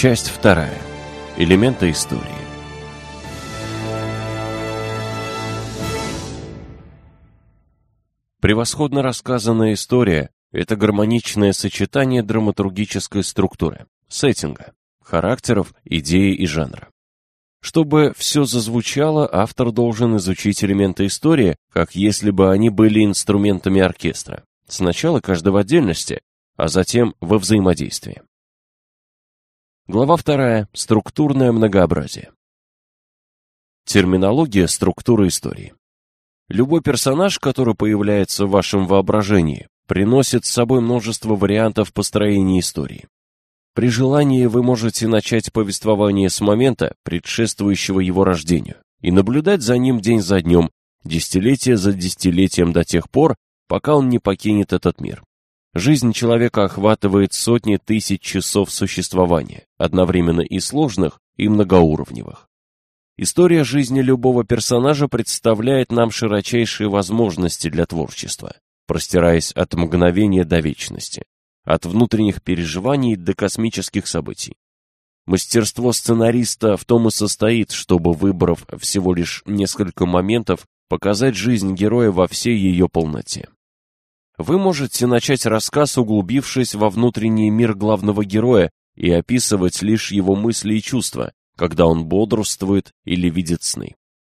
Часть вторая. Элементы истории. Превосходно рассказанная история – это гармоничное сочетание драматургической структуры, сеттинга, характеров, идеи и жанра. Чтобы все зазвучало, автор должен изучить элементы истории, как если бы они были инструментами оркестра. Сначала каждый в отдельности, а затем во взаимодействии. Глава вторая. Структурное многообразие. Терминология структуры истории. Любой персонаж, который появляется в вашем воображении, приносит с собой множество вариантов построения истории. При желании вы можете начать повествование с момента, предшествующего его рождению, и наблюдать за ним день за днем, десятилетие за десятилетием до тех пор, пока он не покинет этот мир. Жизнь человека охватывает сотни тысяч часов существования, одновременно и сложных, и многоуровневых. История жизни любого персонажа представляет нам широчайшие возможности для творчества, простираясь от мгновения до вечности от внутренних переживаний до космических событий. Мастерство сценариста в том и состоит, чтобы, выбрав всего лишь несколько моментов, показать жизнь героя во всей ее полноте. Вы можете начать рассказ, углубившись во внутренний мир главного героя и описывать лишь его мысли и чувства, когда он бодрствует или видит сны.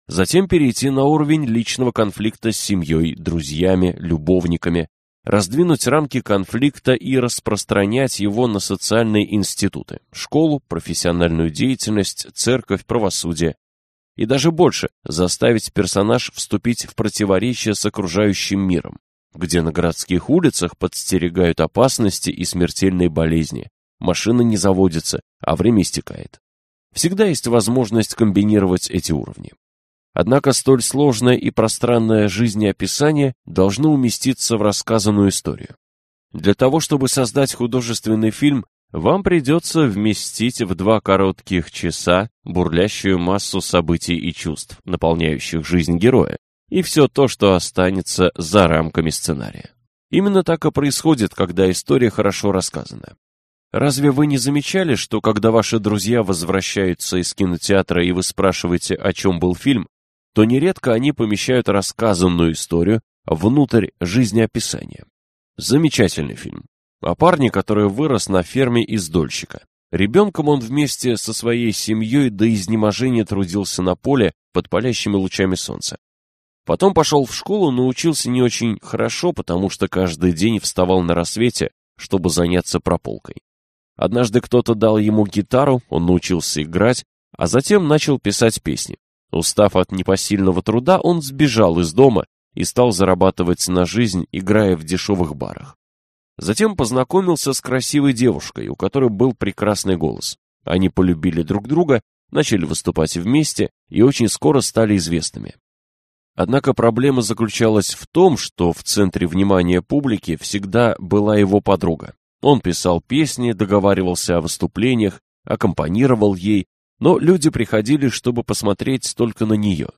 Затем перейти на уровень личного конфликта с семьей, друзьями, любовниками, раздвинуть рамки конфликта и распространять его на социальные институты, школу, профессиональную деятельность, церковь, правосудие. И даже больше, заставить персонаж вступить в противоречие с окружающим миром, где на городских улицах подстерегают опасности и смертельные болезни, машины не заводятся, а время истекает. Всегда есть возможность комбинировать эти уровни. Однако столь сложное и пространное жизнеописание должно уместиться в рассказанную историю. Для того, чтобы создать художественный фильм, вам придется вместить в два коротких часа бурлящую массу событий и чувств, наполняющих жизнь героя, и все то, что останется за рамками сценария. Именно так и происходит, когда история хорошо рассказана. Разве вы не замечали, что когда ваши друзья возвращаются из кинотеатра и вы спрашиваете, о чем был фильм, то нередко они помещают рассказанную историю внутрь жизнеописания. Замечательный фильм. О парне, который вырос на ферме из дольщика. Ребенком он вместе со своей семьей до изнеможения трудился на поле под палящими лучами солнца. Потом пошел в школу, но учился не очень хорошо, потому что каждый день вставал на рассвете, чтобы заняться прополкой. Однажды кто-то дал ему гитару, он научился играть, а затем начал писать песни. Устав от непосильного труда, он сбежал из дома и стал зарабатывать на жизнь, играя в дешевых барах. Затем познакомился с красивой девушкой, у которой был прекрасный голос. Они полюбили друг друга, начали выступать вместе и очень скоро стали известными. Однако проблема заключалась в том, что в центре внимания публики всегда была его подруга. Он писал песни, договаривался о выступлениях, аккомпанировал ей, но люди приходили, чтобы посмотреть только на нее.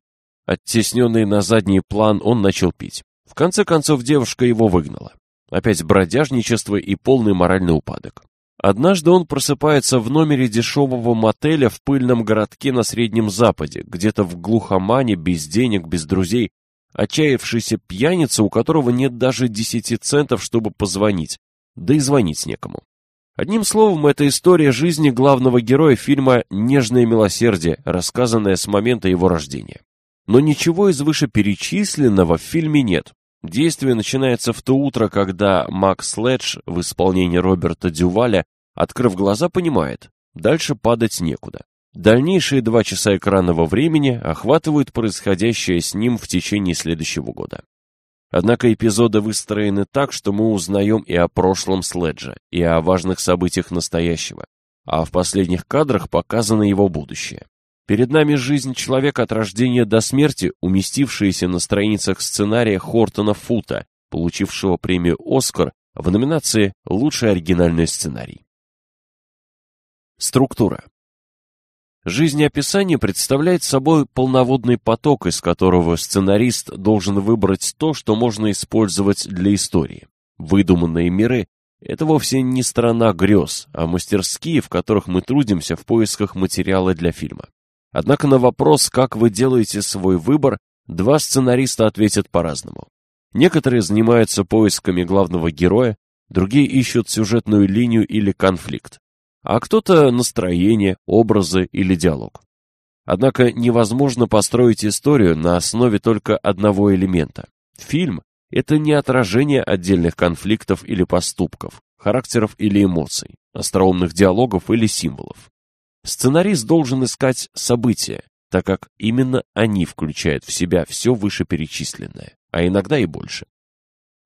Оттесненный на задний план, он начал пить. В конце концов, девушка его выгнала. Опять бродяжничество и полный моральный упадок. Однажды он просыпается в номере дешевого мотеля в пыльном городке на Среднем Западе, где-то в глухомане, без денег, без друзей, отчаявшийся пьяница, у которого нет даже десяти центов, чтобы позвонить, да и звонить некому. Одним словом, это история жизни главного героя фильма «Нежное милосердие», рассказанная с момента его рождения. Но ничего из вышеперечисленного в фильме нет. Действие начинается в то утро, когда Макс Ледж в исполнении Роберта Дюваля, открыв глаза, понимает, дальше падать некуда. Дальнейшие два часа экранного времени охватывают происходящее с ним в течение следующего года. Однако эпизоды выстроены так, что мы узнаем и о прошлом Следжа, и о важных событиях настоящего, а в последних кадрах показано его будущее. Перед нами жизнь человека от рождения до смерти, уместившаяся на страницах сценария Хортона Фута, получившего премию «Оскар» в номинации «Лучший оригинальный сценарий». Структура. Жизнеописание представляет собой полноводный поток, из которого сценарист должен выбрать то, что можно использовать для истории. Выдуманные миры, это вовсе не страна грез, а мастерские, в которых мы трудимся в поисках материала для фильма. Однако на вопрос, как вы делаете свой выбор, два сценариста ответят по-разному. Некоторые занимаются поисками главного героя, другие ищут сюжетную линию или конфликт, а кто-то настроение, образы или диалог. Однако невозможно построить историю на основе только одного элемента. Фильм – это не отражение отдельных конфликтов или поступков, характеров или эмоций, остроумных диалогов или символов. Сценарист должен искать события, так как именно они включают в себя все вышеперечисленное, а иногда и больше.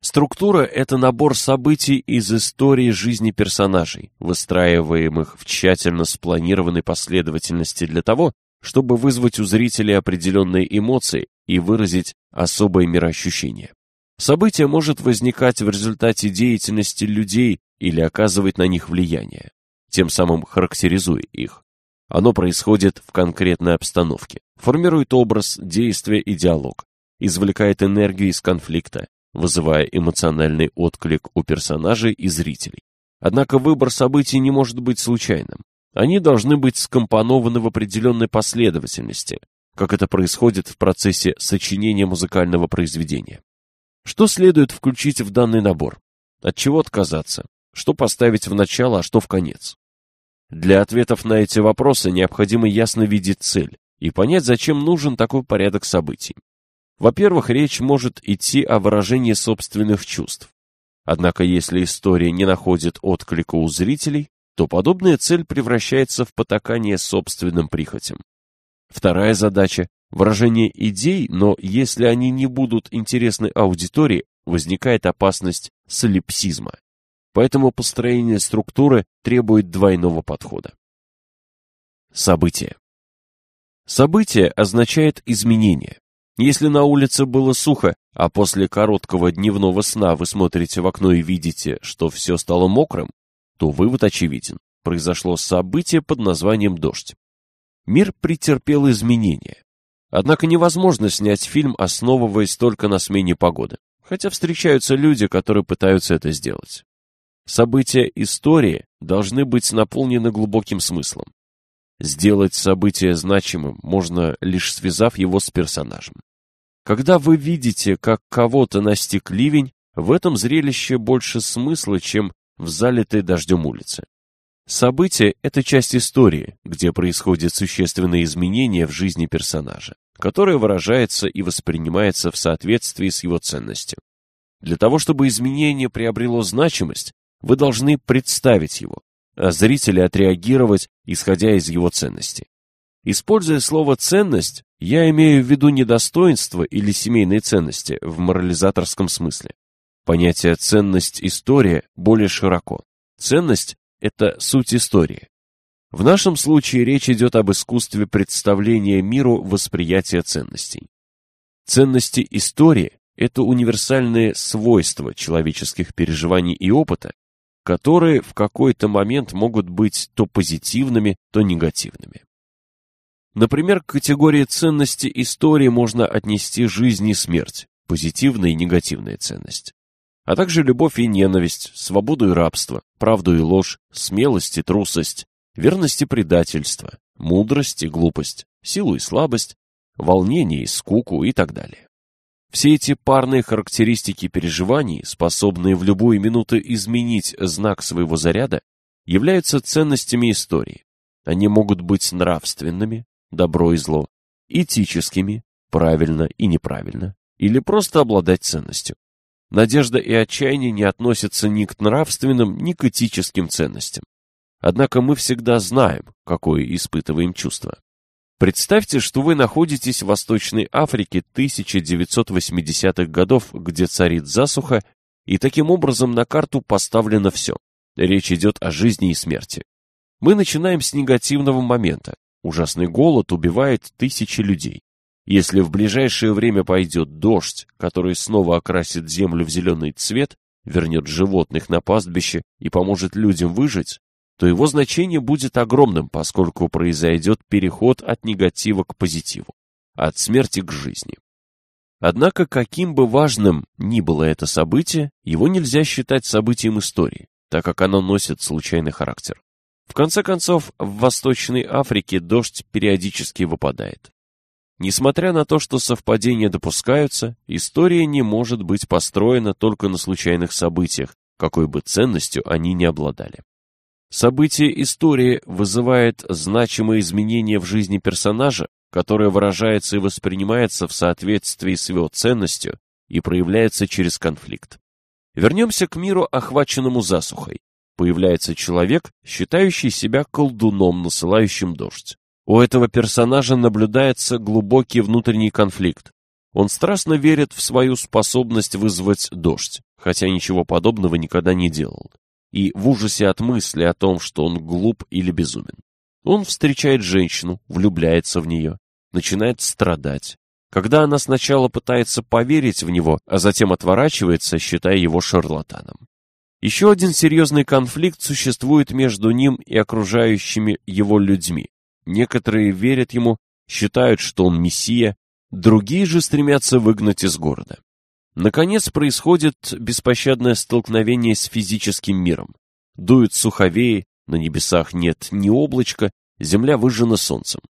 Структура – это набор событий из истории жизни персонажей, выстраиваемых в тщательно спланированной последовательности для того, чтобы вызвать у зрителей определенные эмоции и выразить особое мироощущение. Событие может возникать в результате деятельности людей или оказывать на них влияние, тем самым характеризуя их. Оно происходит в конкретной обстановке, формирует образ, действие и диалог, извлекает энергию из конфликта, вызывая эмоциональный отклик у персонажей и зрителей. Однако выбор событий не может быть случайным. Они должны быть скомпонованы в определенной последовательности, как это происходит в процессе сочинения музыкального произведения. Что следует включить в данный набор? От чего отказаться? Что поставить в начало, а что в конец? Для ответов на эти вопросы необходимо ясно видеть цель и понять, зачем нужен такой порядок событий. Во-первых, речь может идти о выражении собственных чувств. Однако, если история не находит отклика у зрителей, то подобная цель превращается в потакание собственным прихотям. Вторая задача – выражение идей, но если они не будут интересны аудитории, возникает опасность солипсизма. Поэтому построение структуры требует двойного подхода. Событие. Событие означает изменение. Если на улице было сухо, а после короткого дневного сна вы смотрите в окно и видите, что все стало мокрым, то вывод очевиден. Произошло событие под названием «Дождь». Мир претерпел изменения. Однако невозможно снять фильм, основываясь только на смене погоды, хотя встречаются люди, которые пытаются это сделать. События истории должны быть наполнены глубоким смыслом. Сделать событие значимым можно, лишь связав его с персонажем. Когда вы видите, как кого-то настиг ливень, в этом зрелище больше смысла, чем в залитой дождем улице. Событие – это часть истории, где происходят существенные изменения в жизни персонажа, которое выражается и воспринимается в соответствии с его ценностью. Для того, чтобы изменение приобрело значимость, вы должны представить его, а зрители отреагировать, исходя из его ценности. Используя слово «ценность», я имею в виду не достоинство или семейные ценности в морализаторском смысле. Понятие «ценность история» более широко. Ценность – это суть истории. В нашем случае речь идет об искусстве представления миру восприятия ценностей. Ценности истории – это универсальные свойства человеческих переживаний и опыта, которые в какой-то момент могут быть то позитивными, то негативными. Например, к категории ценности истории можно отнести жизнь и смерть, позитивная и негативная ценность, а также любовь и ненависть, свободу и рабство, правду и ложь, смелость и трусость, верность и предательство, мудрость и глупость, силу и слабость, волнение и скуку и так далее. Все эти парные характеристики переживаний, способные в любую минуту изменить знак своего заряда, являются ценностями истории. Они могут быть нравственными, добро и зло, этическими, правильно и неправильно, или просто обладать ценностью. Надежда и отчаяние не относятся ни к нравственным, ни к этическим ценностям. Однако мы всегда знаем, какое испытываем чувство. Представьте, что вы находитесь в Восточной Африке 1980-х годов, где царит засуха, и таким образом на карту поставлено все. Речь идет о жизни и смерти. Мы начинаем с негативного момента. Ужасный голод убивает тысячи людей. Если в ближайшее время пойдет дождь, который снова окрасит землю в зеленый цвет, вернет животных на пастбище и поможет людям выжить, то его значение будет огромным, поскольку произойдет переход от негатива к позитиву, от смерти к жизни. Однако, каким бы важным ни было это событие, его нельзя считать событием истории, так как оно носит случайный характер. В конце концов, в Восточной Африке дождь периодически выпадает. Несмотря на то, что совпадения допускаются, история не может быть построена только на случайных событиях, какой бы ценностью они ни обладали. Событие истории вызывает значимые изменения в жизни персонажа, которое выражается и воспринимается в соответствии с его ценностью и проявляется через конфликт. Вернемся к миру, охваченному засухой. Появляется человек, считающий себя колдуном, насылающим дождь. У этого персонажа наблюдается глубокий внутренний конфликт. Он страстно верит в свою способность вызвать дождь, хотя ничего подобного никогда не делал, и в ужасе от мысли о том, что он глуп или безумен. Он встречает женщину, влюбляется в нее, начинает страдать. Когда она сначала пытается поверить в него, а затем отворачивается, считая его шарлатаном. Еще один серьезный конфликт существует между ним и окружающими его людьми. Некоторые верят ему, считают, что он мессия, другие же стремятся выгнать из города. Наконец происходит беспощадное столкновение с физическим миром. Дуют суховеи, на небесах нет ни облачка, земля выжжена солнцем.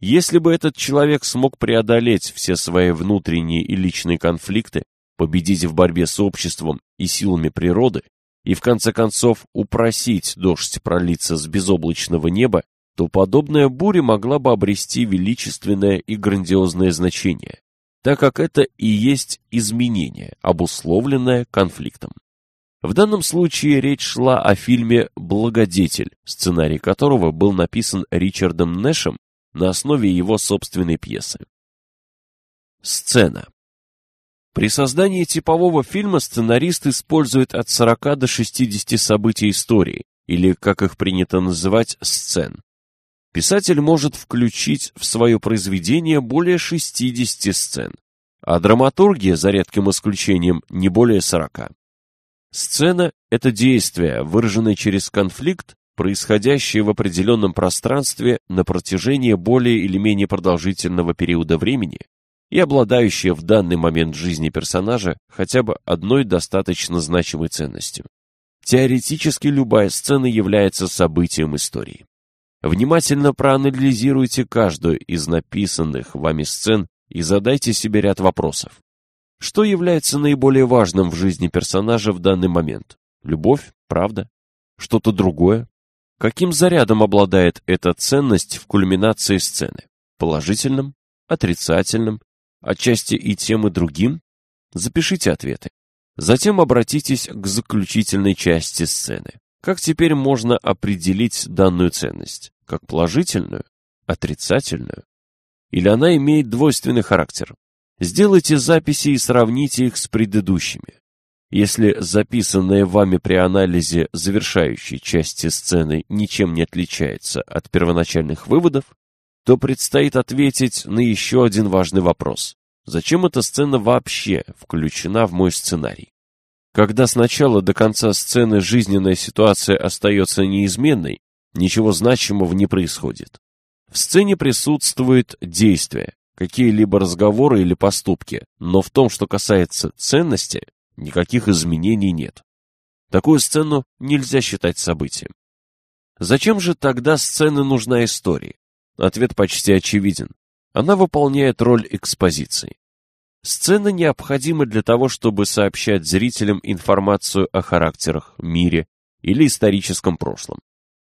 Если бы этот человек смог преодолеть все свои внутренние и личные конфликты, победить в борьбе с обществом и силами природы, и в конце концов упросить дождь пролиться с безоблачного неба, то подобная буря могла бы обрести величественное и грандиозное значение, так как это и есть изменение, обусловленное конфликтом. В данном случае речь шла о фильме «Благодетель», сценарий которого был написан Ричардом Нэшем на основе его собственной пьесы. Сцена. При создании типового фильма сценарист использует от 40 до 60 событий истории, или, как их принято называть, сцен. Писатель может включить в свое произведение более 60 сцен, а драматургия, за редким исключением, не более 40. Сцена – это действие, выраженное через конфликт, происходящее в определенном пространстве на протяжении более или менее продолжительного периода времени и обладающее в данный момент жизни персонажа хотя бы одной достаточно значимой ценностью. Теоретически любая сцена является событием истории. Внимательно проанализируйте каждую из написанных вами сцен и задайте себе ряд вопросов. Что является наиболее важным в жизни персонажа в данный момент? Любовь? Правда? Что-то другое? Каким зарядом обладает эта ценность в кульминации сцены? Положительным? Отрицательным? Отчасти и тем, и другим? Запишите ответы. Затем обратитесь к заключительной части сцены. Как теперь можно определить данную ценность? Как положительную? Отрицательную? Или она имеет двойственный характер? Сделайте записи и сравните их с предыдущими. Если записанное вами при анализе завершающей части сцены ничем не отличается от первоначальных выводов, то предстоит ответить на еще один важный вопрос. Зачем эта сцена вообще включена в мой сценарий? Когда с начала до конца сцены жизненная ситуация остается неизменной, ничего значимого не происходит. В сцене присутствует действие, какие-либо разговоры или поступки, но в том, что касается ценности, никаких изменений нет. Такую сцену нельзя считать событием. Зачем же тогда сцены нужна истории? Ответ почти очевиден. Она выполняет роль экспозиции. Сцена необходима для того, чтобы сообщать зрителям информацию о характерах, мире или историческом прошлом.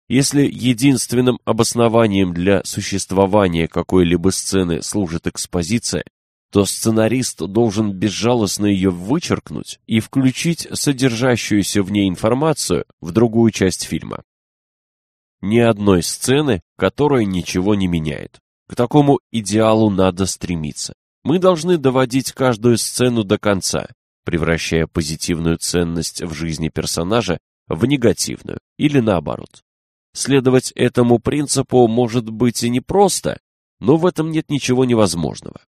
Если единственным обоснованием для существования какой-либо сцены служит экспозиция, то сценарист должен безжалостно ее вычеркнуть и включить содержащуюся в ней информацию в другую часть фильма. Ни одной сцены, которая ничего не меняет. К такому идеалу надо стремиться. Мы должны доводить каждую сцену до конца, превращая позитивную ценность в жизни персонажа в негативную, или наоборот. Следовать этому принципу может быть и непросто, но в этом нет ничего невозможного.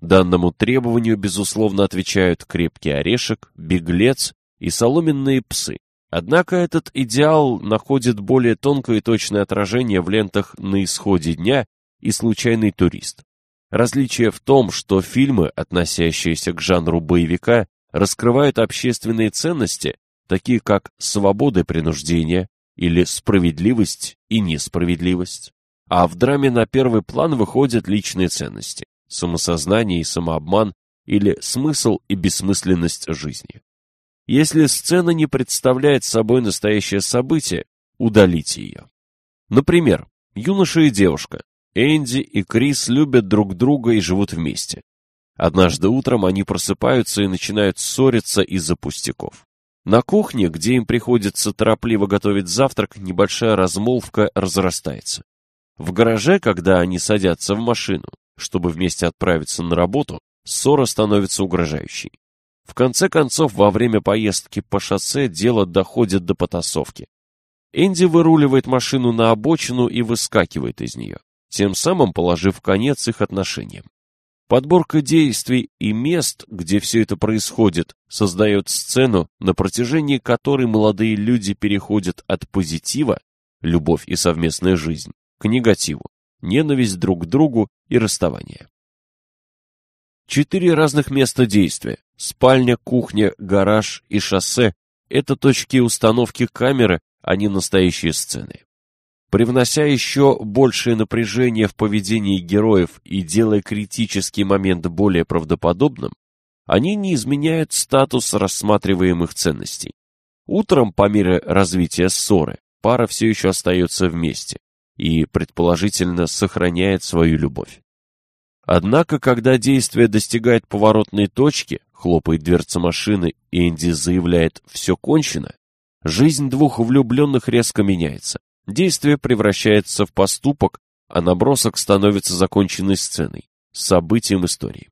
Данному требованию, безусловно, отвечают крепкий орешек, беглец и соломенные псы. Однако этот идеал находит более тонкое и точное отражение в лентах «На исходе дня» и «Случайный турист». Различие в том, что фильмы, относящиеся к жанру боевика, раскрывают общественные ценности, такие как свобода и принуждение или справедливость и несправедливость. А в драме на первый план выходят личные ценности, самосознание и самообман или смысл и бессмысленность жизни. Если сцена не представляет собой настоящее событие, удалите ее. Например, юноша и девушка, Энди и Крис любят друг друга и живут вместе. Однажды утром они просыпаются и начинают ссориться из-за пустяков. На кухне, где им приходится торопливо готовить завтрак, небольшая размолвка разрастается. В гараже, когда они садятся в машину, чтобы вместе отправиться на работу, ссора становится угрожающей. В конце концов, во время поездки по шоссе дело доходит до потасовки. Энди выруливает машину на обочину и выскакивает из нее, тем самым положив конец их отношениям. Подборка действий и мест, где все это происходит, создает сцену, на протяжении которой молодые люди переходят от позитива, любовь и совместная жизнь, к негативу, ненависть друг к другу и расставание. Четыре разных места действия – спальня, кухня, гараж и шоссе – это точки установки камеры, а не настоящие сцены. Привнося еще большее напряжение в поведении героев и делая критический момент более правдоподобным, они не изменяют статус рассматриваемых ценностей. Утром, по мере развития ссоры, пара все еще остается вместе и, предположительно, сохраняет свою любовь. Однако, когда действие достигает поворотной точки, хлопает дверца машины, и Энди заявляет «все кончено», жизнь двух влюбленных резко меняется. Действие превращается в поступок, а набросок становится законченной сценой, событием истории.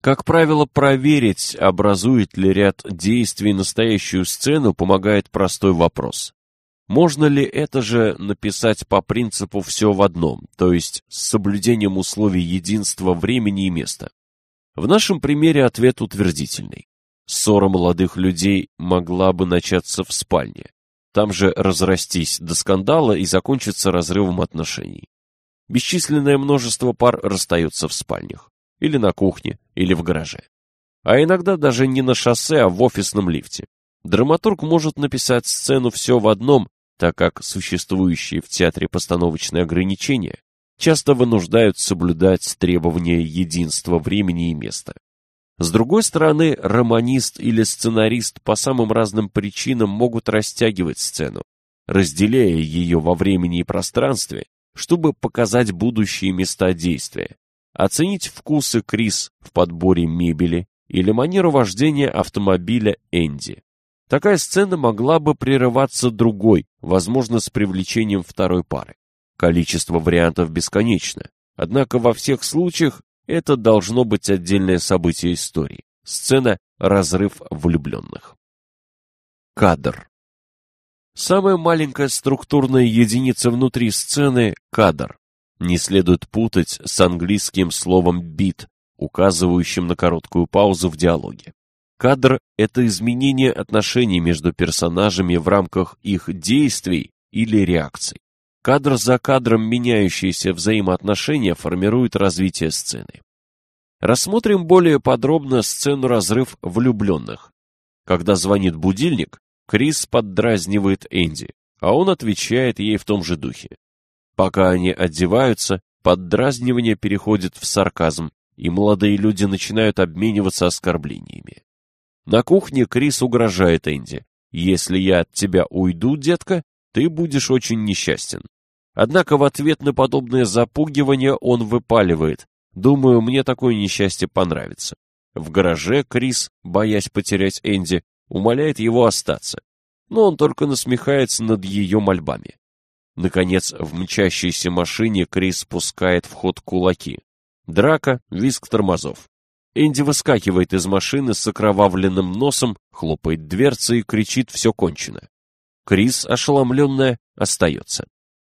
Как правило, проверить, образует ли ряд действий настоящую сцену, помогает простой вопрос. Можно ли это же написать по принципу «все в одном», то есть с соблюдением условий единства времени и места? В нашем примере ответ утвердительный. Ссора молодых людей могла бы начаться в спальне, там же разрастись до скандала и закончиться разрывом отношений. Бесчисленное множество пар расстаются в спальнях, или на кухне, или в гараже. А иногда даже не на шоссе, а в офисном лифте. Драматург может написать сцену все в одном, так как существующие в театре постановочные ограничения часто вынуждают соблюдать требования единства времени и места. С другой стороны, романист или сценарист по самым разным причинам могут растягивать сцену, разделяя ее во времени и пространстве, чтобы показать будущие места действия, оценить вкусы Крис в подборе мебели или манеру вождения автомобиля Энди. Такая сцена могла бы прерываться другой, возможно, с привлечением второй пары. Количество вариантов бесконечно, однако во всех случаях это должно быть отдельное событие истории. Сцена «Разрыв влюбленных». Кадр. Самая маленькая структурная единица внутри сцены – кадр. Не следует путать с английским словом «бит», указывающим на короткую паузу в диалоге. Кадр – это изменение отношений между персонажами в рамках их действий или реакций. Кадр за кадром меняющиеся взаимоотношения формируют развитие сцены. Рассмотрим более подробно сцену разрыв влюбленных. Когда звонит будильник, Крис поддразнивает Энди, а он отвечает ей в том же духе. Пока они одеваются, поддразнивание переходит в сарказм, и молодые люди начинают обмениваться оскорблениями. На кухне Крис угрожает Энди. «Если я от тебя уйду, детка, ты будешь очень несчастен». Однако в ответ на подобное запугивание он выпаливает. «Думаю, мне такое несчастье понравится». В гараже Крис, боясь потерять Энди, умоляет его остаться. Но он только насмехается над ее мольбами. Наконец, в мчащейся машине Крис пускает в ход кулаки. Драка, визг тормозов. Энди выскакивает из машины с окровавленным носом, хлопает дверцей и кричит «все кончено». Крис, ошеломленная, остается.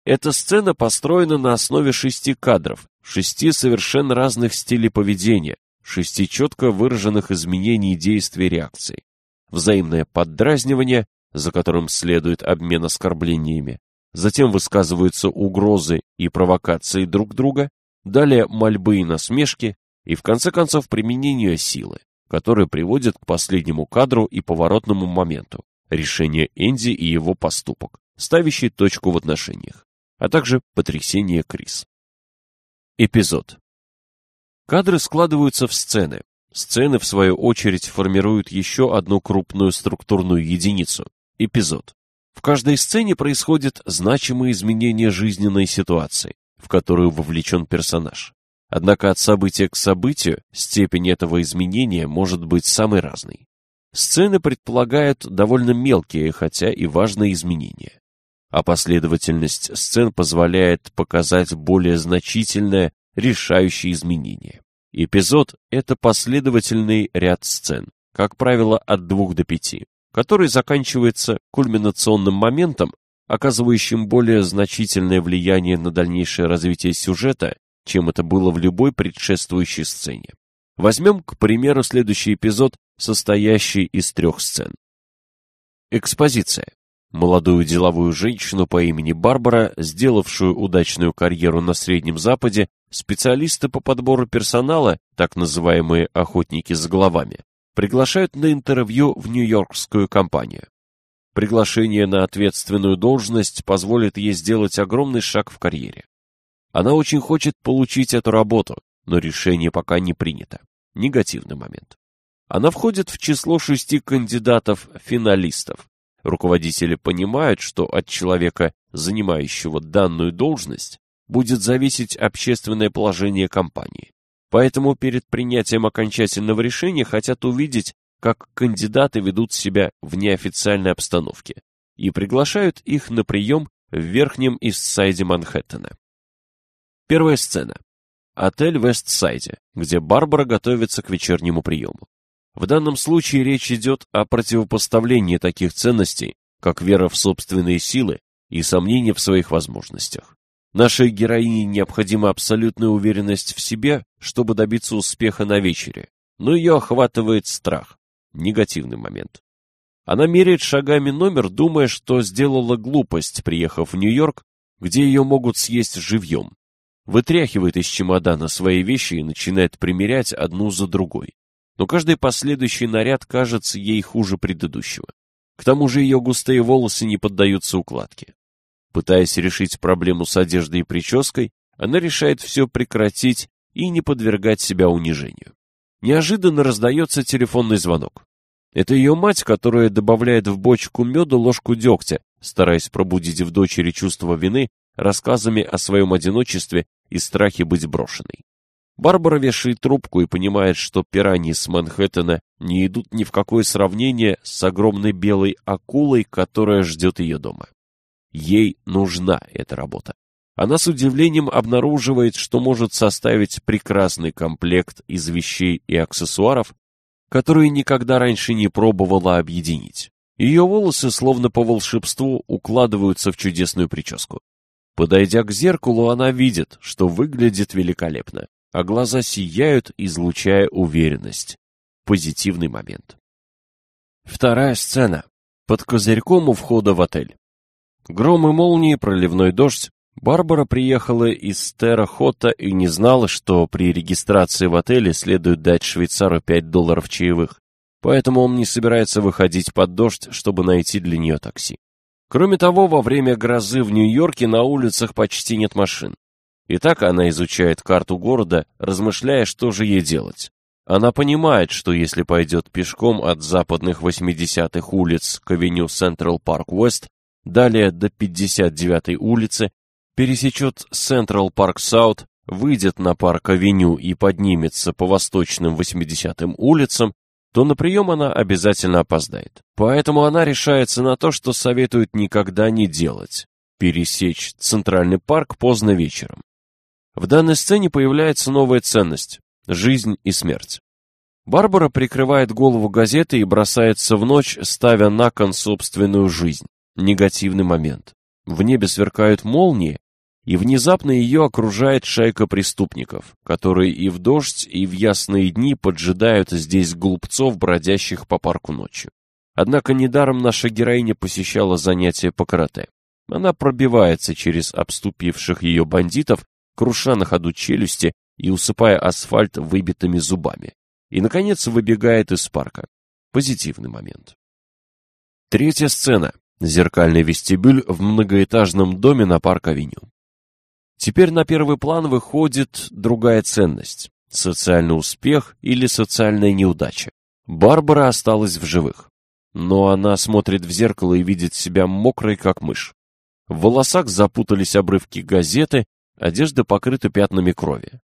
Эта сцена построена на основе шести кадров, шести совершенно разных стилей поведения, шести четко выраженных изменений действий реакций. Взаимное поддразнивание, за которым следует обмен оскорблениями, затем высказываются угрозы и провокации друг друга, далее мольбы и насмешки, и в конце концов применение силы, которое приводит к последнему кадру и поворотному моменту – решение Энди и его поступок, ставящий точку в отношениях, а также потрясение Крис. Эпизод. Кадры складываются в сцены. Сцены, в свою очередь, формируют еще одну крупную структурную единицу – эпизод. В каждой сцене происходят значимые изменения жизненной ситуации, в которую вовлечен персонаж. Однако от события к событию степень этого изменения может быть самой разной. Сцены предполагают довольно мелкие, хотя и важные изменения. А последовательность сцен позволяет показать более значительное, решающее изменение. Эпизод – это последовательный ряд сцен, как правило, от двух до пяти, который заканчивается кульминационным моментом, оказывающим более значительное влияние на дальнейшее развитие сюжета, чем это было в любой предшествующей сцене. Возьмем, к примеру, следующий эпизод, состоящий из трех сцен. Экспозиция. Молодую деловую женщину по имени Барбара, сделавшую удачную карьеру на Среднем Западе, специалисты по подбору персонала, так называемые охотники с головами, приглашают на интервью в нью-йоркскую компанию. Приглашение на ответственную должность позволит ей сделать огромный шаг в карьере. Она очень хочет получить эту работу, но решение пока не принято. Негативный момент. Она входит в число шести кандидатов-финалистов. Руководители понимают, что от человека, занимающего данную должность, будет зависеть общественное положение компании. Поэтому перед принятием окончательного решения хотят увидеть, как кандидаты ведут себя в неофициальной обстановке и приглашают их на прием в верхнем Истсайде Манхэттена. Первая сцена. Отель в Вестсайде, где Барбара готовится к вечернему приему. В данном случае речь идет о противопоставлении таких ценностей, как вера в собственные силы и сомнения в своих возможностях. Нашей героине необходима абсолютная уверенность в себе, чтобы добиться успеха на вечере, но ее охватывает страх, негативный момент. Она меряет шагами номер, думая, что сделала глупость, приехав в Нью-Йорк, где ее могут съесть живьем. Вытряхивает из чемодана свои вещи и начинает примерять одну за другой. Но каждый последующий наряд кажется ей хуже предыдущего. К тому же ее густые волосы не поддаются укладке. Пытаясь решить проблему с одеждой и прической, она решает все прекратить и не подвергать себя унижению. Неожиданно раздается телефонный звонок. Это ее мать, которая добавляет в бочку меда ложку дегтя, стараясь пробудить в дочери чувство вины рассказами о своем одиночестве и страхе быть брошенной. Барбара вешает трубку и понимает, что пираньи с Манхэттена не идут ни в какое сравнение с огромной белой акулой, которая ждет ее дома. Ей нужна эта работа. Она с удивлением обнаруживает, что может составить прекрасный комплект из вещей и аксессуаров, которые никогда раньше не пробовала объединить. Ее волосы, словно по волшебству, укладываются в чудесную прическу. Подойдя к зеркалу, она видит, что выглядит великолепно, а глаза сияют, излучая уверенность. Позитивный момент. Вторая сцена. Под козырьком у входа в отель. Гром и молнии, проливной дождь. Барбара приехала из Террахота и не знала, что при регистрации в отеле следует дать швейцару 5 долларов чаевых. Поэтому он не собирается выходить под дождь, чтобы найти для нее такси. Кроме того, во время грозы в Нью-Йорке на улицах почти нет машин. Итак, она изучает карту города, размышляя, что же ей делать. Она понимает, что если пойдет пешком от западных 80-х улиц к авеню Централ Парк Уэст, далее до 59-й улицы, пересечет Централ Парк Саут, выйдет на Парк-авеню и поднимется по восточным 80-м улицам, то на прием она обязательно опоздает. Поэтому она решается на то, что советуют никогда не делать – пересечь Центральный парк поздно вечером. В данной сцене появляется новая ценность – жизнь и смерть. Барбара прикрывает голову газеты и бросается в ночь, ставя на кон собственную жизнь негативный момент. В небе сверкают молнии, и внезапно ее окружает шайка преступников, которые и в дождь, и в ясные дни поджидают здесь глупцов, бродящих по парку ночью. Однако недаром наша героиня посещала занятия по карате. Она пробивается через обступивших ее бандитов, круша на ходу челюсти и усыпая асфальт выбитыми зубами. И, наконец, выбегает из парка. Позитивный момент. Третья сцена. Зеркальный вестибюль в многоэтажном доме на Парк-авеню. Теперь на первый план выходит другая ценность – социальный успех или социальная неудача. Барбара осталась в живых. Но она смотрит в зеркало и видит себя мокрой, как мышь. В волосах запутались обрывки газеты, одежда покрыта пятнами крови.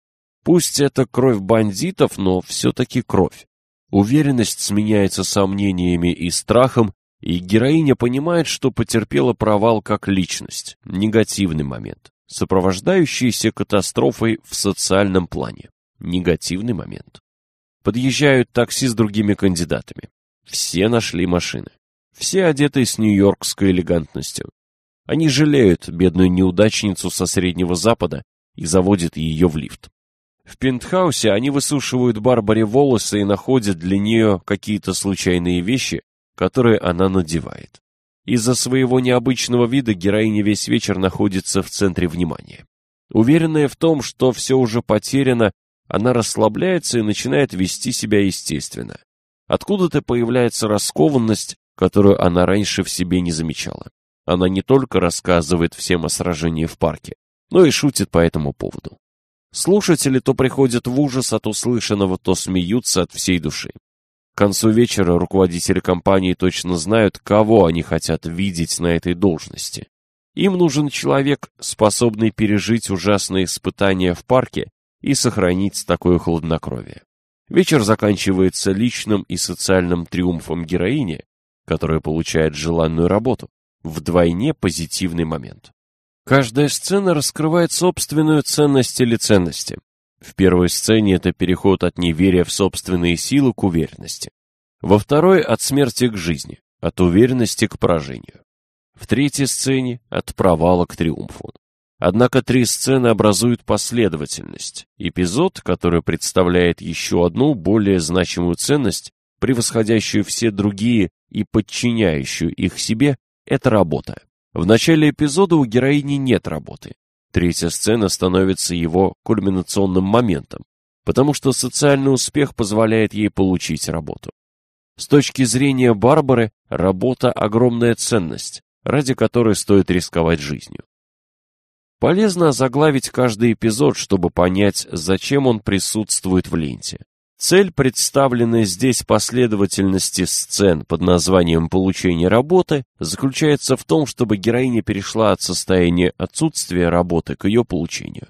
Пусть это кровь бандитов, но все-таки кровь. Уверенность сменяется сомнениями и страхом, и героиня понимает, что потерпела провал как личность, негативный момент, сопровождающийся катастрофой в социальном плане, негативный момент. Подъезжают такси с другими кандидатами. Все нашли машины. Все одеты с нью-йоркской элегантностью. Они жалеют бедную неудачницу со Среднего Запада и заводят ее в лифт. В пентхаусе они высушивают Барбаре волосы и находят для нее какие-то случайные вещи, которые она надевает. Из-за своего необычного вида героиня весь вечер находится в центре внимания. Уверенная в том, что все уже потеряно, она расслабляется и начинает вести себя естественно. Откуда-то появляется раскованность, которую она раньше в себе не замечала. Она не только рассказывает всем о сражении в парке, но и шутит по этому поводу. Слушатели то приходят в ужас от услышанного, то смеются от всей души. К концу вечера руководители компании точно знают, кого они хотят видеть на этой должности. Им нужен человек, способный пережить ужасные испытания в парке и сохранить такое хладнокровие. Вечер заканчивается личным и социальным триумфом героини, которая получает желанную работу. Вдвойне позитивный момент. Каждая сцена раскрывает собственную ценность или ценности. В первой сцене это переход от неверия в собственные силы к уверенности. Во второй – от смерти к жизни, от уверенности к поражению. В третьей сцене – от провала к триумфу. Однако три сцены образуют последовательность. Эпизод, который представляет еще одну более значимую ценность, превосходящую все другие и подчиняющую их себе, это работа. В начале эпизода у героини нет работы. Третья сцена становится его кульминационным моментом, потому что социальный успех позволяет ей получить работу. С точки зрения Барбары, работа – огромная ценность, ради которой стоит рисковать жизнью. Полезно озаглавить каждый эпизод, чтобы понять, зачем он присутствует в ленте. Цель представленной здесь последовательности сцен под названием «Получение работы» заключается в том, чтобы героиня перешла от состояния отсутствия работы к ее получению.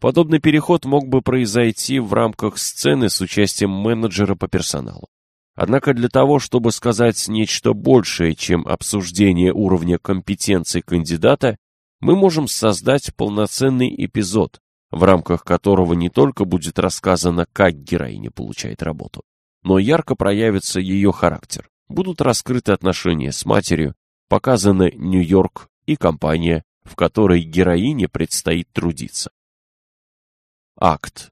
Подобный переход мог бы произойти в рамках сцены с участием менеджера по персоналу. Однако для того, чтобы сказать нечто большее, чем обсуждение уровня компетенций кандидата, мы можем создать полноценный эпизод, в рамках которого не только будет рассказано, как героиня получает работу, но ярко проявится ее характер. Будут раскрыты отношения с матерью, показаны Нью-Йорк и компания, в которой героине предстоит трудиться. Акт.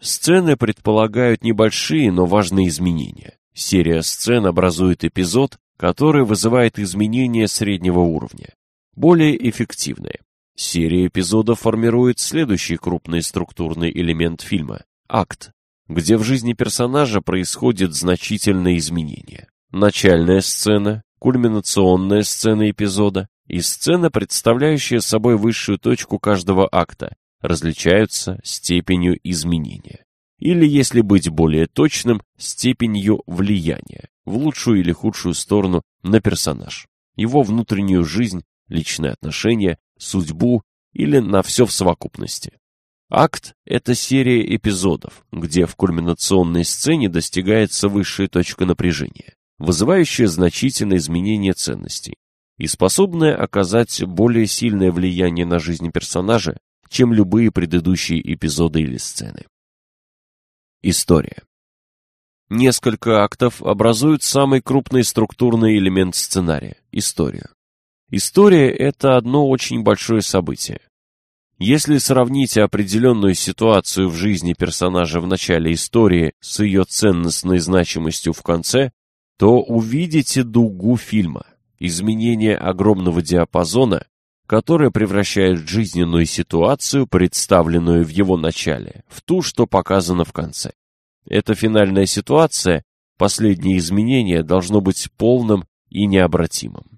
Сцены предполагают небольшие, но важные изменения. Серия сцен образует эпизод, который вызывает изменения среднего уровня. Более эффективные. Серия эпизодов формирует следующий крупный структурный элемент фильма – акт, где в жизни персонажа происходит значительное изменение. Начальная сцена, кульминационная сцена эпизода и сцена, представляющая собой высшую точку каждого акта, различаются степенью изменения. Или, если быть более точным, степенью влияния, в лучшую или худшую сторону, на персонаж, его внутреннюю жизнь, личные отношения, судьбу или на все в совокупности. Акт – это серия эпизодов, где в кульминационной сцене достигается высшая точка напряжения, вызывающая значительное изменение ценностей и способная оказать более сильное влияние на жизнь персонажа, чем любые предыдущие эпизоды или сцены. История. Несколько актов образуют самый крупный структурный элемент сценария – историю. История – это одно очень большое событие. Если сравните определенную ситуацию в жизни персонажа в начале истории с ее ценностной значимостью в конце, то увидите дугу фильма, изменение огромного диапазона, которое превращает жизненную ситуацию, представленную в его начале, в ту, что показано в конце. Эта финальная ситуация, последнее изменение, должно быть полным и необратимым.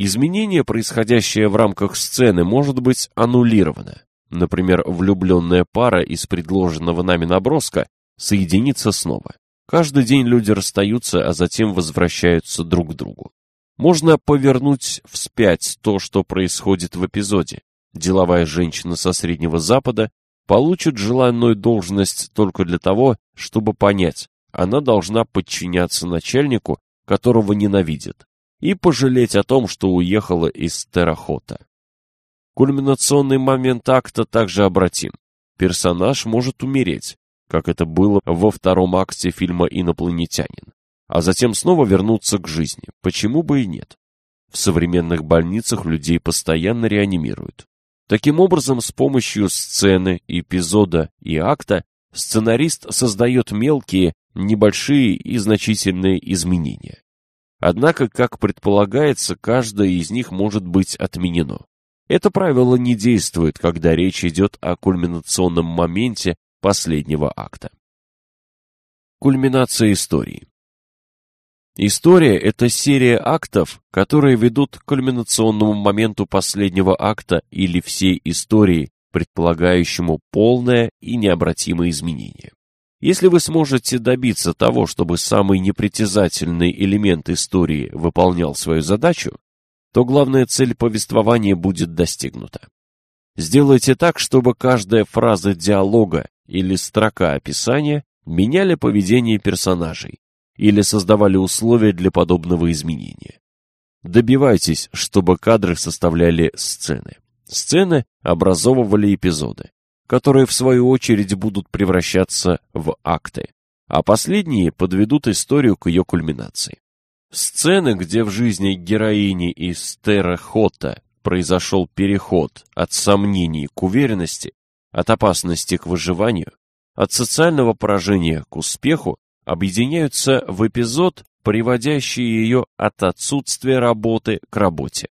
Изменение, происходящее в рамках сцены, может быть аннулировано. Например, влюбленная пара из предложенного нами наброска соединится снова. Каждый день люди расстаются, а затем возвращаются друг к другу. Можно повернуть вспять то, что происходит в эпизоде. Деловая женщина со Среднего Запада получит желанную должность только для того, чтобы понять, она должна подчиняться начальнику, которого ненавидит, и пожалеть о том, что уехала из Террахота. Кульминационный момент акта также обратим. Персонаж может умереть, как это было во втором акте фильма «Инопланетянин», а затем снова вернуться к жизни, почему бы и нет. В современных больницах людей постоянно реанимируют. Таким образом, с помощью сцены, эпизода и акта сценарист создает мелкие, небольшие и значительные изменения. Однако, как предполагается, каждое из них может быть отменено. Это правило не действует, когда речь идет о кульминационном моменте последнего акта. Кульминация истории История – это серия актов, которые ведут к кульминационному моменту последнего акта или всей истории, предполагающему полное и необратимое изменение. Если вы сможете добиться того, чтобы самый непритязательный элемент истории выполнял свою задачу, то главная цель повествования будет достигнута. Сделайте так, чтобы каждая фраза диалога или строка описания меняли поведение персонажей, или создавали условия для подобного изменения. Добивайтесь, чтобы кадры составляли сцены. Сцены образовывали эпизоды, которые в свою очередь будут превращаться в акты, а последние подведут историю к ее кульминации. Сцены, где в жизни героини из Террахота произошел переход от сомнений к уверенности, от опасности к выживанию, от социального поражения к успеху, объединяются в эпизод, приводящий ее от отсутствия работы к работе.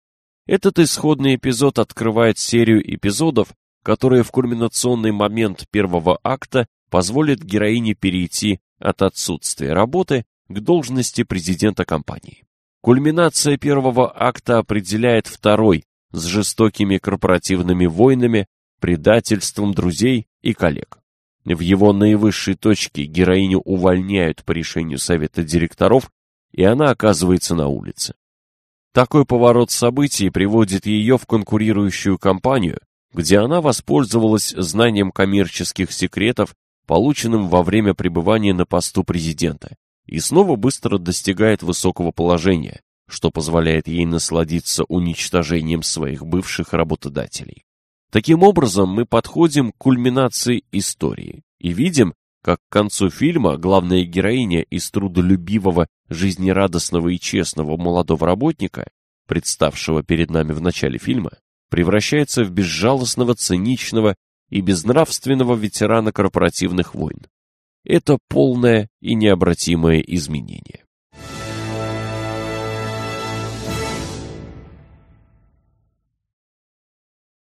Этот исходный эпизод открывает серию эпизодов, которые в кульминационный момент первого акта позволят героине перейти от отсутствия работы к должности президента компании. Кульминация первого акта определяет второй с жестокими корпоративными войнами, предательством друзей и коллег. В его наивысшей точке героиню увольняют по решению совета директоров, и она оказывается на улице. Такой поворот событий приводит ее в конкурирующую компанию, где она воспользовалась знанием коммерческих секретов, полученным во время пребывания на посту президента, и снова быстро достигает высокого положения, что позволяет ей насладиться уничтожением своих бывших работодателей. Таким образом, мы подходим к кульминации истории и видим, как к концу фильма главная героиня из трудолюбивого, жизнерадостного и честного молодого работника, представшего перед нами в начале фильма, превращается в безжалостного, циничного и безнравственного ветерана корпоративных войн. Это полное и необратимое изменение.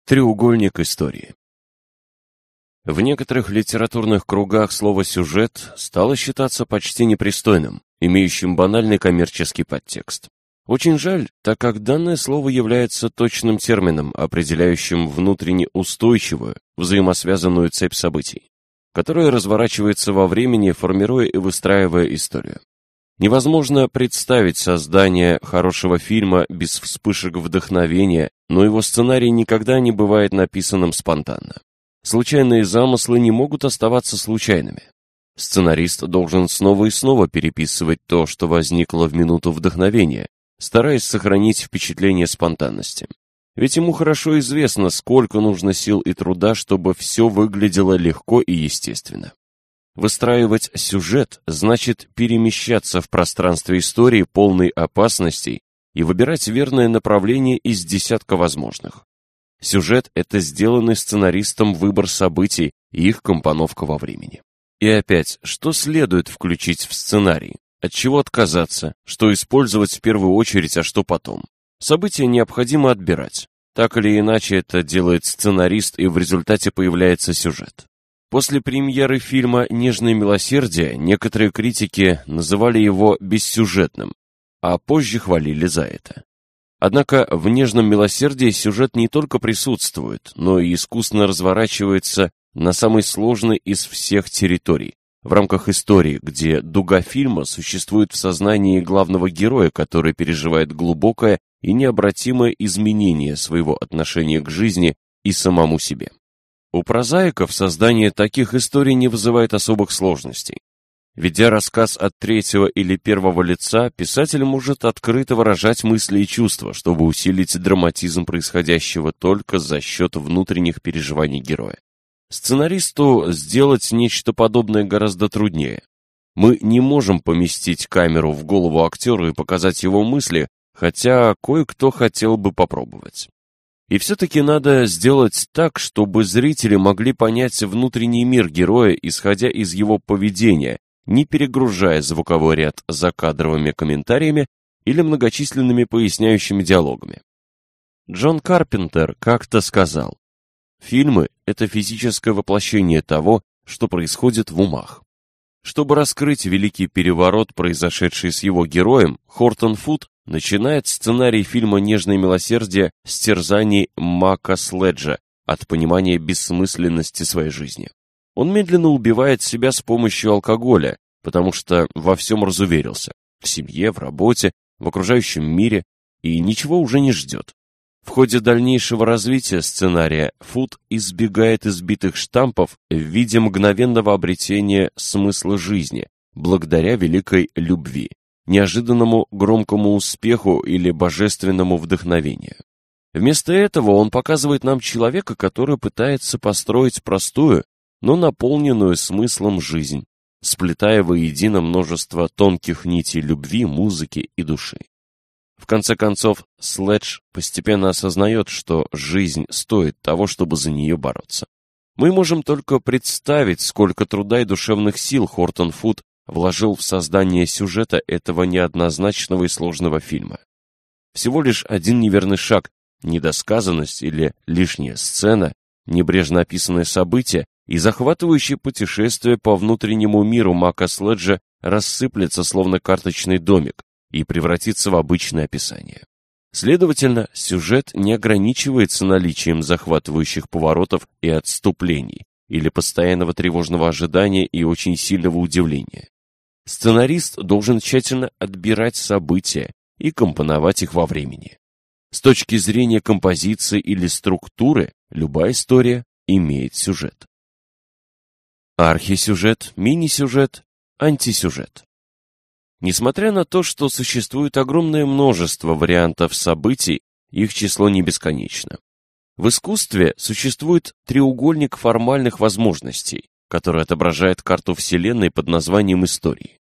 Треугольник истории. В некоторых литературных кругах слово «сюжет» стало считаться почти непристойным, имеющим банальный коммерческий подтекст. Очень жаль, так как данное слово является точным термином, определяющим внутренне устойчивую, взаимосвязанную цепь событий, которая разворачивается во времени, формируя и выстраивая историю. Невозможно представить создание хорошего фильма без вспышек вдохновения, но его сценарий никогда не бывает написанным спонтанно. Случайные замыслы не могут оставаться случайными. Сценарист должен снова и снова переписывать то, что возникло в минуту вдохновения, стараясь сохранить впечатление спонтанности. Ведь ему хорошо известно, сколько нужно сил и труда, чтобы все выглядело легко и естественно. Выстраивать сюжет значит перемещаться в пространстве истории полной опасностей и выбирать верное направление из десятка возможных. Сюжет – это сделанный сценаристом выбор событий и их компоновка во времени. И опять, что следует включить в сценарий? От чего отказаться? Что использовать в первую очередь, а что потом? События необходимо отбирать. Так или иначе это делает сценарист, и в результате появляется сюжет. После премьеры фильма «Нежное милосердие» некоторые критики называли его бессюжетным. а позже хвалили за это. Однако в «Нежном милосердии» сюжет не только присутствует, но и искусно разворачивается на самой сложной из всех территорий, в рамках истории, где дуга фильма существует в сознании главного героя, который переживает глубокое и необратимое изменение своего отношения к жизни и самому себе. У прозаиков создание таких историй не вызывает особых сложностей. Ведя рассказ от третьего или первого лица, писатель может открыто выражать мысли и чувства, чтобы усилить драматизм происходящего только за счет внутренних переживаний героя. Сценаристу сделать нечто подобное гораздо труднее. Мы не можем поместить камеру в голову актера и показать его мысли, хотя кое-кто хотел бы попробовать. И все-таки надо сделать так, чтобы зрители могли понять внутренний мир героя, исходя из его поведения, не перегружая звуковой ряд закадровыми комментариями или многочисленными поясняющими диалогами. Джон Карпентер как-то сказал, Фильмы – это физическое воплощение того, что происходит в умах. Чтобы раскрыть великий переворот, произошедший с его героем, Хортон Фуд начинает сценарий фильма «Нежное милосердие» с терзаний Мака Следжа от понимания бессмысленности своей жизни. Он медленно убивает себя с помощью алкоголя, потому что во всем разуверился – в семье, в работе, в окружающем мире, и ничего уже не ждет. В ходе дальнейшего развития сценария Фуд избегает избитых штампов в виде мгновенного обретения смысла жизни, благодаря великой любви, неожиданному громкому успеху или божественному вдохновению. Вместо этого он показывает нам человека, который пытается построить простую, но наполненную смыслом жизнь, сплетая воедино множество тонких нитей любви, музыки и души. В конце концов, Следж постепенно осознает, что жизнь стоит того, чтобы за нее бороться. Мы можем только представить, сколько труда и душевных сил Хортон Фуд вложил в создание сюжета этого неоднозначного и сложного фильма. Всего лишь один неверный шаг, недосказанность или лишняя сцена, небрежно описанное событие и захватывающее путешествие по внутреннему миру Мака Следжа рассыплется словно карточный домик, и превратиться в обычное описание. Следовательно, сюжет не ограничивается наличием захватывающих поворотов и отступлений, или постоянного тревожного ожидания и очень сильного удивления. Сценарист должен тщательно отбирать события и компоновать их во времени. С точки зрения композиции или структуры, любая история имеет сюжет. Архисюжет, мини-сюжет, антисюжет. Несмотря на то, что существует огромное множество вариантов событий, их число не бесконечно. В искусстве существует треугольник формальных возможностей, который отображает карту Вселенной под названием истории.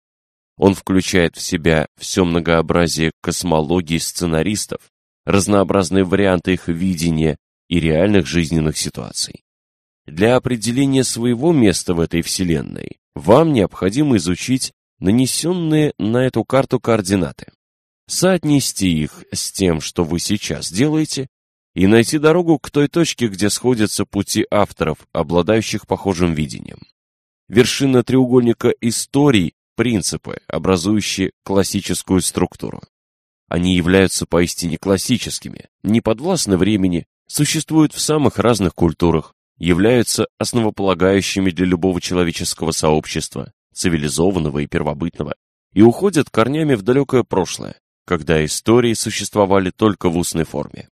Он включает в себя все многообразие космологии сценаристов, разнообразные варианты их видения и реальных жизненных ситуаций. Для определения своего места в этой Вселенной вам необходимо изучить нанесенные на эту карту координаты, соотнести их с тем, что вы сейчас делаете, и найти дорогу к той точке, где сходятся пути авторов, обладающих похожим видением. Вершина треугольника историй – принципы, образующие классическую структуру. Они являются поистине классическими, не подвластны времени, существуют в самых разных культурах, являются основополагающими для любого человеческого сообщества, цивилизованного и первобытного, и уходят корнями в далекое прошлое, когда истории существовали только в устной форме.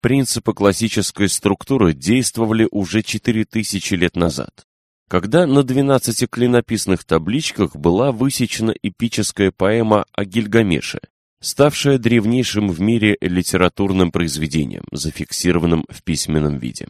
Принципы классической структуры действовали уже 4000 лет назад, когда на 12 клинописных табличках была высечена эпическая поэма о Гильгамеше, ставшая древнейшим в мире литературным произведением, зафиксированным в письменном виде.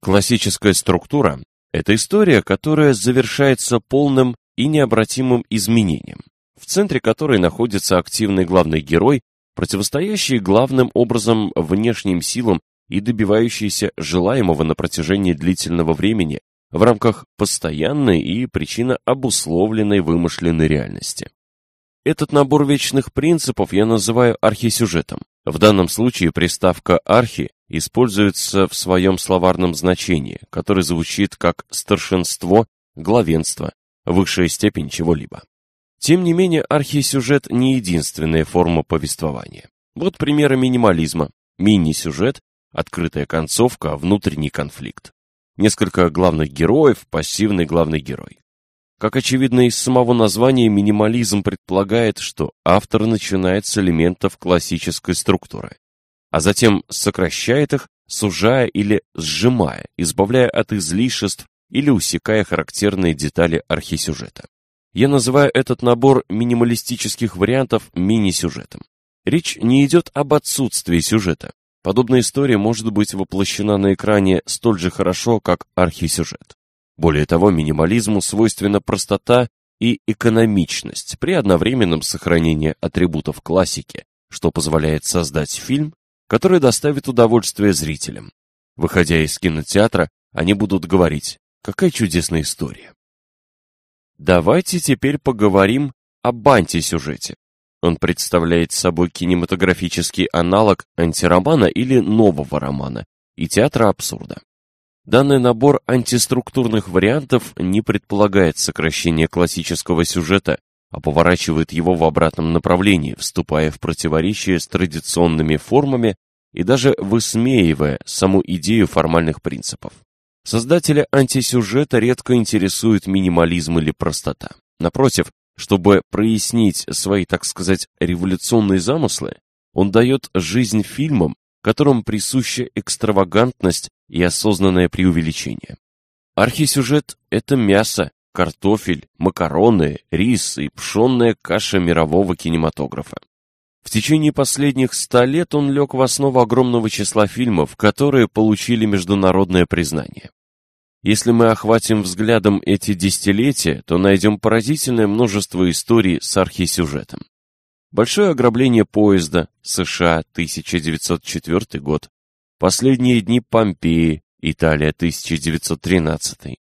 Классическая структура это история, которая завершается полным и необратимым изменением, в центре которой находится активный главный герой, противостоящий главным образом внешним силам и добивающийся желаемого на протяжении длительного времени в рамках постоянной и причинно обусловленной вымышленной реальности. Этот набор вечных принципов я называю архисюжетом. В данном случае приставка «архи» используется в своем словарном значении, который звучит как старшинство, главенство, высшая степень чего-либо. Тем не менее, архисюжет не единственная форма повествования. Вот примеры минимализма. Мини-сюжет, открытая концовка, внутренний конфликт. Несколько главных героев, пассивный главный герой. Как очевидно из самого названия, минимализм предполагает, что автор начинает с элементов классической структуры, а затем сокращает их, сужая или сжимая, избавляя от излишеств или усекая характерные детали архисюжета. Я называю этот набор минималистических вариантов мини-сюжетом. Речь не идет об отсутствии сюжета. Подобная история может быть воплощена на экране столь же хорошо, как архисюжет. Более того, минимализму свойственна простота и экономичность при одновременном сохранении атрибутов классики, что позволяет создать фильм, который доставит удовольствие зрителям. Выходя из кинотеатра, они будут говорить «Какая чудесная история!» Давайте теперь поговорим об антисюжете. Он представляет собой кинематографический аналог антиромана или нового романа и театра абсурда. Данный набор антиструктурных вариантов не предполагает сокращение классического сюжета, а поворачивает его в обратном направлении, вступая в противоречие с традиционными формами и даже высмеивая саму идею формальных принципов. Создателя антисюжета редко интересует минимализм или простота. Напротив, чтобы прояснить свои, так сказать, революционные замыслы, он дает жизнь фильмам, которым присуща экстравагантность и осознанное преувеличение. Архисюжет – это мясо, картофель, макароны, рис и пшенная каша мирового кинематографа. В течение последних ста лет он лег в основу огромного числа фильмов, которые получили международное признание. Если мы охватим взглядом эти десятилетия, то найдем поразительное множество историй с архисюжетом. Большое ограбление поезда, США, 1904 год. Последние дни Помпеи, Италия, 1913.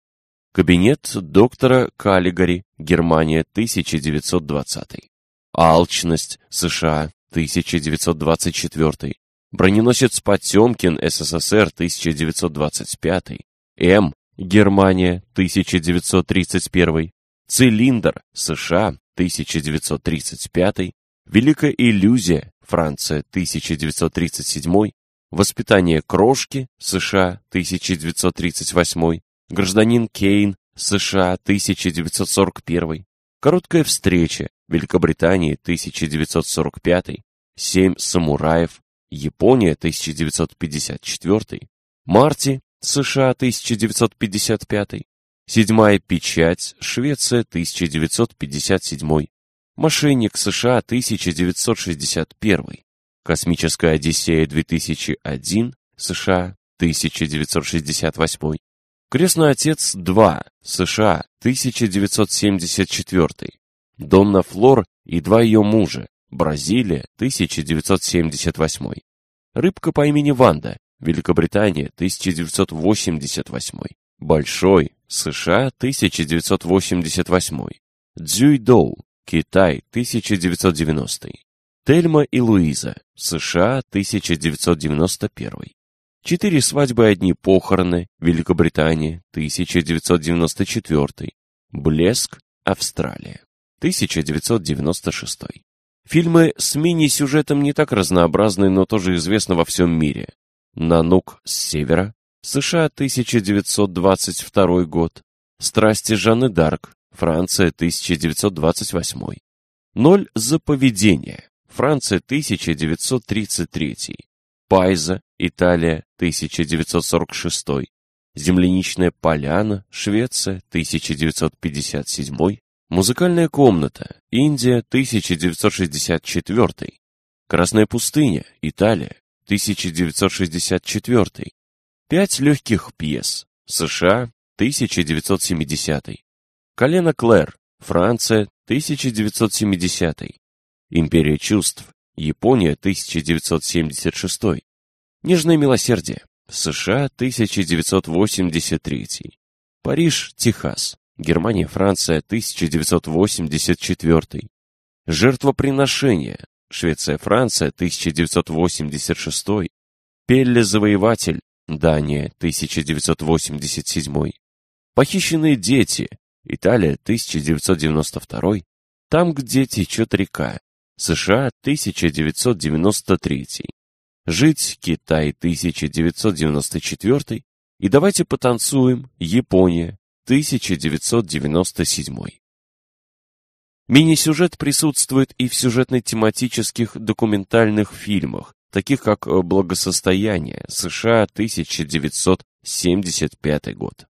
Кабинет доктора Каллигари, Германия, 1920. Алчность, США, 1924. Броненосец Потемкин, СССР, 1925. М. Германия, 1931, Цилиндр, США, 1935, Великая иллюзия, Франция, 1937, Воспитание крошки, США, 1938, Гражданин Кейн, США, 1941, Короткая встреча, Великобритания, 1945, Семь самураев, Япония, 1954, Марти, США 1955, седьмая печать, Швеция 1957, мошенник США 1961, космическая Одиссея 2001, США 1968, крестный отец 2, США 1974, Донна Флор и два ее мужа, Бразилия 1978, рыбка по имени Ванда Великобритания, 1988. Большой, США, 1988. Цзюйдоу, Китай, 1990. Тельма и Луиза, США, 1991. Четыре свадьбы одни похороны, Великобритания, 1994. Блеск, Австралия, 1996. Фильмы с мини-сюжетом не так разнообразны, но тоже известны во всем мире. Нанук с севера, США 1922 год, Страсти Жанны Дарк, Франция 1928. Ноль за поведение, Франция 1933. Пайза, Италия 1946. Земляничная поляна, Швеция 1957. Музыкальная комната, Индия 1964. Красная пустыня, Италия 1964. Пять легких пьес. США, 1970. Колено Клэр, Франция, 1970. Империя чувств, Япония, 1976. Нежное милосердие, США, 1983. Париж, Техас, Германия, Франция, 1984. Жертвоприношение, Швеция, Франция, 1986. Пелле Завоеватель, Дания, 1987. Похищенные дети, Италия, 1992. Там, где течет река. США 1993. Жить Китай 1994 и давайте потанцуем Япония 1997. Мини-сюжет присутствует и в сюжетно-тематических документальных фильмах, таких как «Благосостояние», США, 1975 год.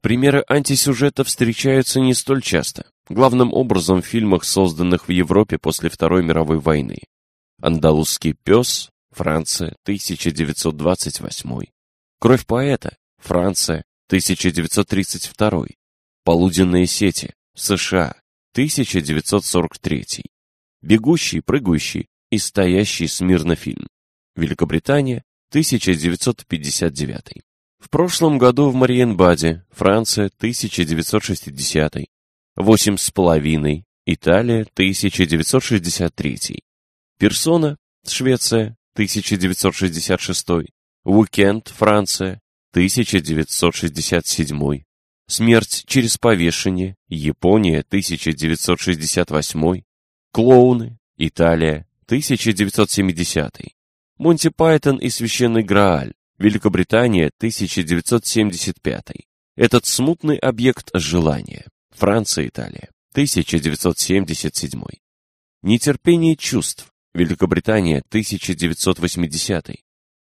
Примеры антисюжета встречаются не столь часто, главным образом в фильмах, созданных в Европе после Второй мировой войны. «Андалузский пес», Франция, 1928. «Кровь поэта», Франция, 1932. «Полуденные сети», США, 1943. «Бегущий, прыгающий и стоящий смирно фильм». Великобритания, 1959. В прошлом году в Мариенбаде, Франция, 1960. «Восемь с половиной», Италия, 1963. «Персона», Швеция, 1966. «Уикенд», Франция, 1967. Смерть через повешение, Япония, 1968. Клоуны, Италия, 1970. Монти Пайтон и Священный Грааль, Великобритания, 1975. Этот смутный объект желания, Франция, Италия, 1977. Нетерпение чувств, Великобритания, 1980.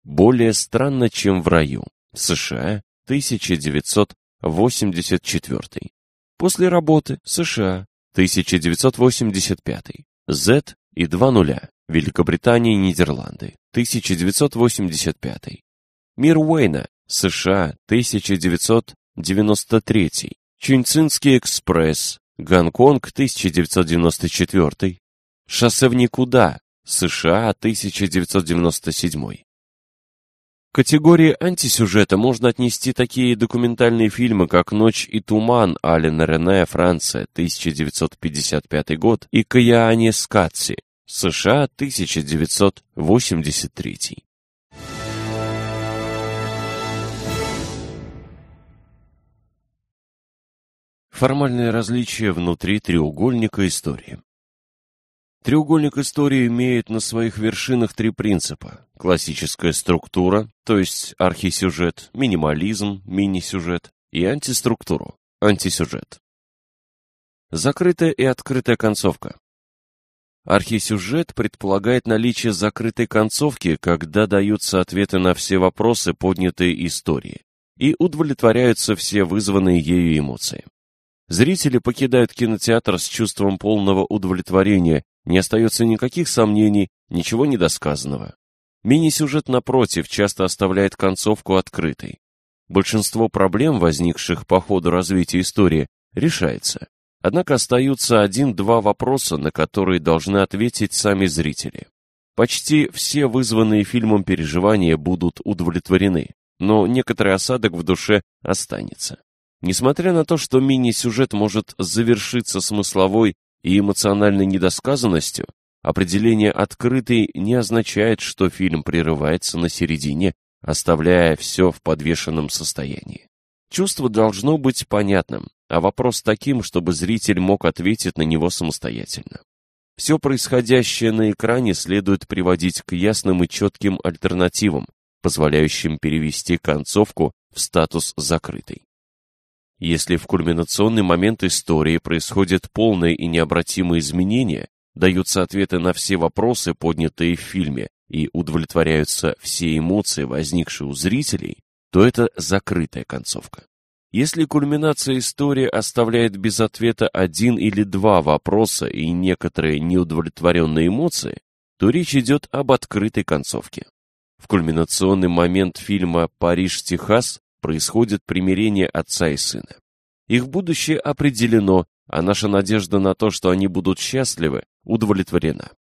Более странно, чем в раю, США, 1900 84. После работы США 1985. Z и два нуля. Великобритания и Нидерланды 1985. Мир Уэйна США 1993. Чуньцинский экспресс Гонконг 1994. Шоссе в никуда США 1997. К категории антисюжета можно отнести такие документальные фильмы, как «Ночь и туман» Алена Рене, Франция, 1955 год, и «Каяани Скатси», США, 1983. Формальные различия внутри треугольника истории. Треугольник истории имеет на своих вершинах три принципа. Классическая структура, то есть архисюжет, минимализм, мини-сюжет, и антиструктуру, антисюжет. Закрытая и открытая концовка. Архисюжет предполагает наличие закрытой концовки, когда даются ответы на все вопросы, поднятые истории, и удовлетворяются все вызванные ею эмоции. Зрители покидают кинотеатр с чувством полного удовлетворения не остается никаких сомнений, ничего недосказанного. Мини-сюжет, напротив, часто оставляет концовку открытой. Большинство проблем, возникших по ходу развития истории, решается. Однако остаются один-два вопроса, на которые должны ответить сами зрители. Почти все вызванные фильмом переживания будут удовлетворены, но некоторый осадок в душе останется. Несмотря на то, что мини-сюжет может завершиться смысловой и эмоциональной недосказанностью, определение «открытый» не означает, что фильм прерывается на середине, оставляя все в подвешенном состоянии. Чувство должно быть понятным, а вопрос таким, чтобы зритель мог ответить на него самостоятельно. Все происходящее на экране следует приводить к ясным и четким альтернативам, позволяющим перевести концовку в статус закрытой. Если в кульминационный момент истории происходят полные и необратимые изменения, даются ответы на все вопросы, поднятые в фильме, и удовлетворяются все эмоции, возникшие у зрителей, то это закрытая концовка. Если кульминация истории оставляет без ответа один или два вопроса и некоторые неудовлетворенные эмоции, то речь идет об открытой концовке. В кульминационный момент фильма «Париж, Техас» происходит примирение отца и сына. Их будущее определено, а наша надежда на то, что они будут счастливы, удовлетворена.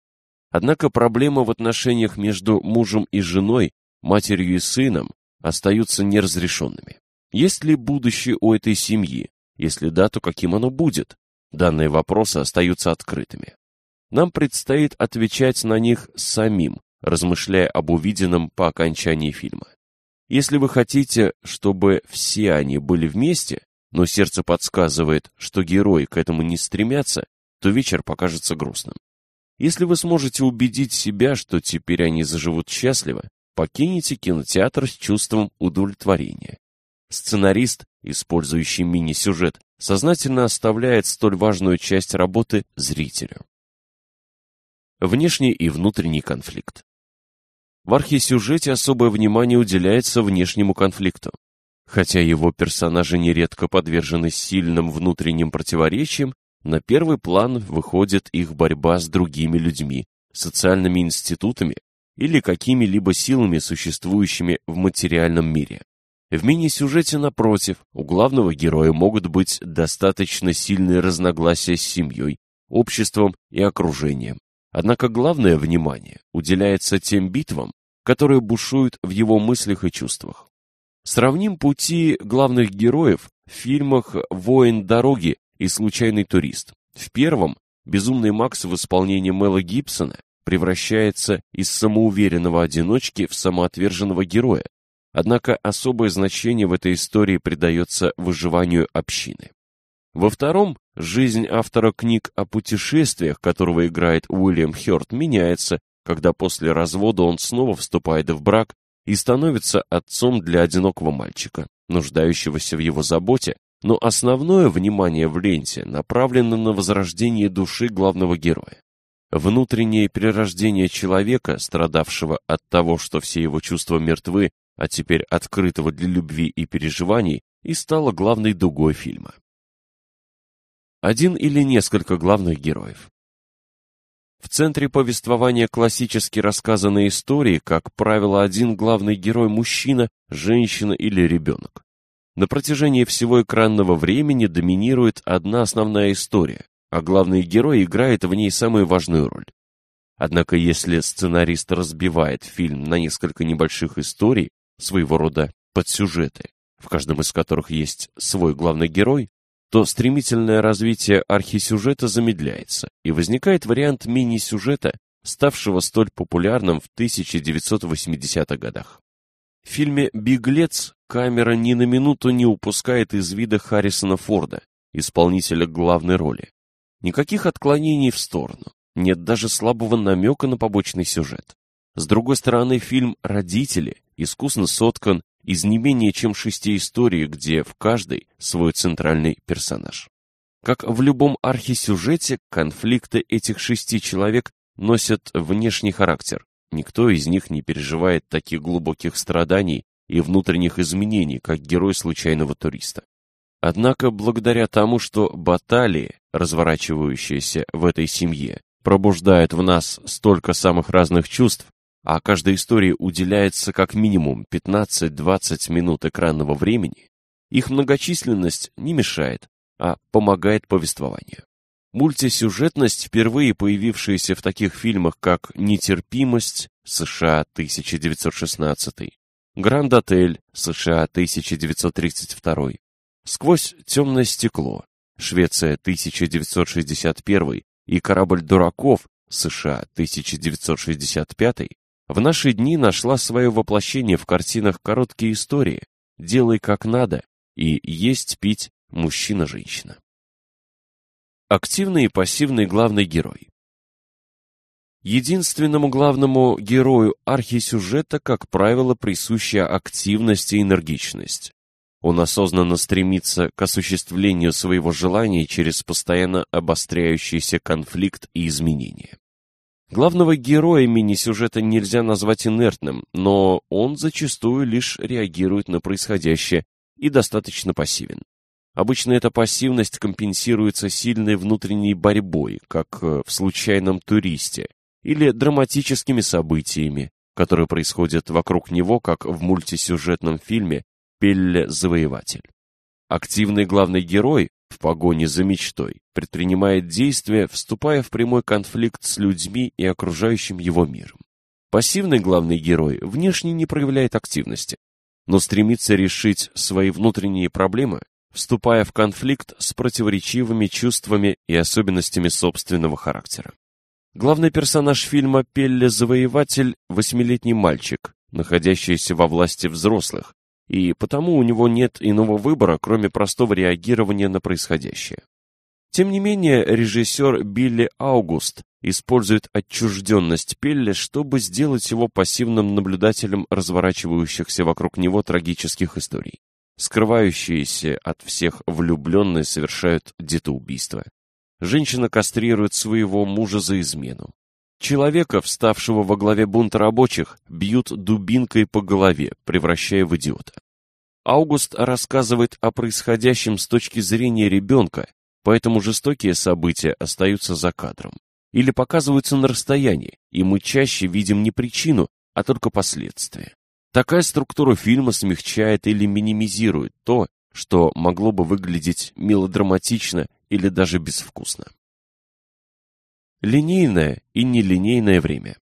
Однако проблемы в отношениях между мужем и женой, матерью и сыном остаются неразрешенными. Есть ли будущее у этой семьи? Если да, то каким оно будет? Данные вопросы остаются открытыми. Нам предстоит отвечать на них самим, размышляя об увиденном по окончании фильма. Если вы хотите, чтобы все они были вместе, но сердце подсказывает, что герои к этому не стремятся, то вечер покажется грустным. Если вы сможете убедить себя, что теперь они заживут счастливо, покинете кинотеатр с чувством удовлетворения. Сценарист, использующий мини-сюжет, сознательно оставляет столь важную часть работы зрителю. Внешний и внутренний конфликт. В архисюжете особое внимание уделяется внешнему конфликту. Хотя его персонажи нередко подвержены сильным внутренним противоречиям, на первый план выходит их борьба с другими людьми, социальными институтами или какими-либо силами, существующими в материальном мире. В мини-сюжете, напротив, у главного героя могут быть достаточно сильные разногласия с семьей, обществом и окружением. Однако главное внимание уделяется тем битвам, которые бушуют в его мыслях и чувствах. Сравним пути главных героев в фильмах «Воин дороги» и «Случайный турист». В первом «Безумный Макс» в исполнении Мэла Гибсона превращается из самоуверенного одиночки в самоотверженного героя, однако особое значение в этой истории придается выживанию общины. Во втором жизнь автора книг о путешествиях, которого играет Уильям Хёрд, меняется, когда после развода он снова вступает в брак и становится отцом для одинокого мальчика, нуждающегося в его заботе, но основное внимание в ленте направлено на возрождение души главного героя. Внутреннее перерождение человека, страдавшего от того, что все его чувства мертвы, а теперь открытого для любви и переживаний, и стало главной дугой фильма. Один или несколько главных героев. В центре повествования классически рассказанной истории, как правило, один главный герой – мужчина, женщина или ребенок. На протяжении всего экранного времени доминирует одна основная история, а главный герой играет в ней самую важную роль. Однако если сценарист разбивает фильм на несколько небольших историй, своего рода подсюжеты, в каждом из которых есть свой главный герой, то стремительное развитие архисюжета замедляется, и возникает вариант мини-сюжета, ставшего столь популярным в 1980-х годах. В фильме «Беглец» камера ни на минуту не упускает из вида Харрисона Форда, исполнителя главной роли. Никаких отклонений в сторону, нет даже слабого намека на побочный сюжет. С другой стороны, фильм «Родители» искусно соткан из не менее чем шести историй, где в каждой свой центральный персонаж. Как в любом архисюжете, конфликты этих шести человек носят внешний характер. Никто из них не переживает таких глубоких страданий и внутренних изменений, как герой случайного туриста. Однако, благодаря тому, что баталии, разворачивающиеся в этой семье, пробуждают в нас столько самых разных чувств, а каждой истории уделяется как минимум 15-20 минут экранного времени, их многочисленность не мешает, а помогает повествованию. Мультисюжетность, впервые появившаяся в таких фильмах, как «Нетерпимость» США 1916, «Гранд-отель» США 1932, «Сквозь темное стекло» Швеция 1961 и «Корабль дураков» США 1965 в наши дни нашла свое воплощение в картинах «Короткие истории», «Делай как надо» и «Есть, пить, мужчина-женщина». Активный и пассивный главный герой. Единственному главному герою архисюжета, как правило, присуща активность и энергичность. Он осознанно стремится к осуществлению своего желания через постоянно обостряющийся конфликт и изменения. Главного героя мини-сюжета нельзя назвать инертным, но он зачастую лишь реагирует на происходящее и достаточно пассивен. Обычно эта пассивность компенсируется сильной внутренней борьбой, как э, в случайном туристе, или драматическими событиями, которые происходят вокруг него, как в мультисюжетном фильме «Пелле Завоеватель». Активный главный герой в погоне за мечтой предпринимает действия, вступая в прямой конфликт с людьми и окружающим его миром. Пассивный главный герой внешне не проявляет активности, но стремится решить свои внутренние проблемы, вступая в конфликт с противоречивыми чувствами и особенностями собственного характера. Главный персонаж фильма «Пелле Завоеватель» – восьмилетний мальчик, находящийся во власти взрослых, и потому у него нет иного выбора, кроме простого реагирования на происходящее. Тем не менее, режиссер Билли Аугуст использует отчужденность Пелле, чтобы сделать его пассивным наблюдателем разворачивающихся вокруг него трагических историй. Скрывающиеся от всех влюбленные совершают детоубийство. Женщина кастрирует своего мужа за измену. Человека, вставшего во главе бунта рабочих, бьют дубинкой по голове, превращая в идиота. Аугуст рассказывает о происходящем с точки зрения ребенка, поэтому жестокие события остаются за кадром. Или показываются на расстоянии, и мы чаще видим не причину, а только последствия. Такая структура фильма смягчает или минимизирует то, что могло бы выглядеть мелодраматично или даже безвкусно. Линейное и нелинейное время.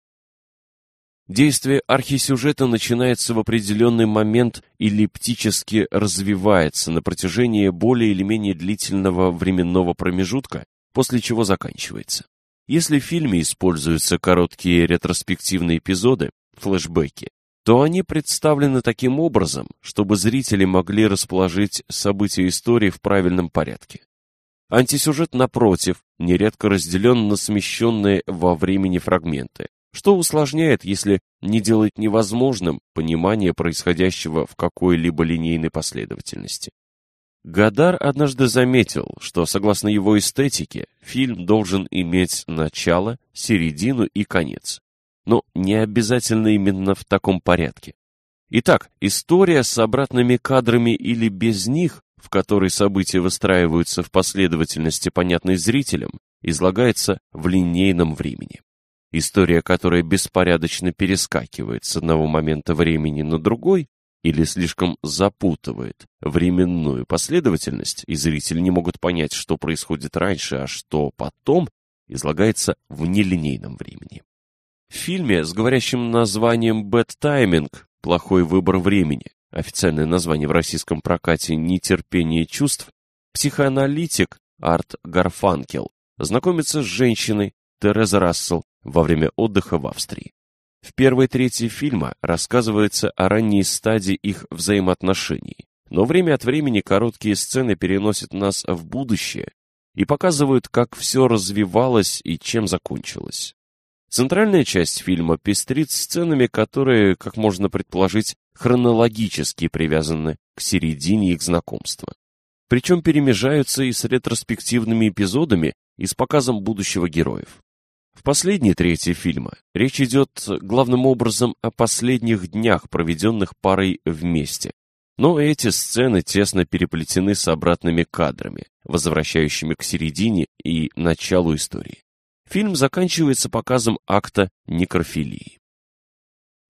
Действие архисюжета начинается в определенный момент и эллиптически развивается на протяжении более или менее длительного временного промежутка, после чего заканчивается. Если в фильме используются короткие ретроспективные эпизоды, флешбеки, то они представлены таким образом, чтобы зрители могли расположить события истории в правильном порядке. Антисюжет, напротив, нередко разделен на смещенные во времени фрагменты, что усложняет, если не делает невозможным понимание происходящего в какой-либо линейной последовательности. Гадар однажды заметил, что, согласно его эстетике, фильм должен иметь начало, середину и конец. Но не обязательно именно в таком порядке. Итак, история с обратными кадрами или без них в которой события выстраиваются в последовательности, понятной зрителям, излагается в линейном времени. История, которая беспорядочно перескакивает с одного момента времени на другой или слишком запутывает временную последовательность, и зрители не могут понять, что происходит раньше, а что потом, излагается в нелинейном времени. В фильме с говорящим названием «Bad Timing» «Плохой выбор времени» официальное название в российском прокате «Нетерпение чувств», психоаналитик Арт Гарфанкел знакомится с женщиной Тереза Рассел во время отдыха в Австрии. В первой трети фильма рассказывается о ранней стадии их взаимоотношений, но время от времени короткие сцены переносят нас в будущее и показывают, как все развивалось и чем закончилось. Центральная часть фильма пестрит сценами, которые, как можно предположить, хронологически привязаны к середине их знакомства. Причем перемежаются и с ретроспективными эпизодами и с показом будущего героев. В последней трети фильма речь идет главным образом о последних днях, проведенных парой вместе. Но эти сцены тесно переплетены с обратными кадрами, возвращающими к середине и началу истории. Фильм заканчивается показом акта некрофилии.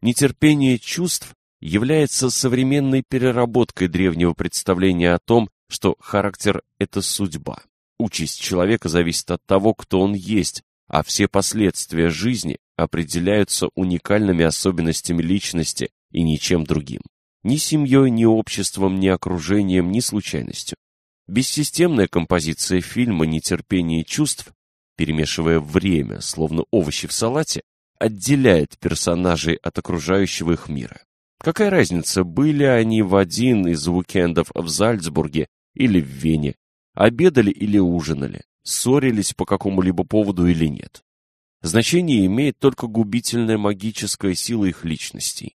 Нетерпение чувств является современной переработкой древнего представления о том, что характер – это судьба. Участь человека зависит от того, кто он есть, а все последствия жизни определяются уникальными особенностями личности и ничем другим. Ни семьей, ни обществом, ни окружением, ни случайностью. Бессистемная композиция фильма «Нетерпение чувств», перемешивая время, словно овощи в салате, отделяет персонажей от окружающего их мира. Какая разница, были они в один из уикендов в Зальцбурге или в Вене, обедали или ужинали, ссорились по какому-либо поводу или нет. Значение имеет только губительная магическая сила их личностей.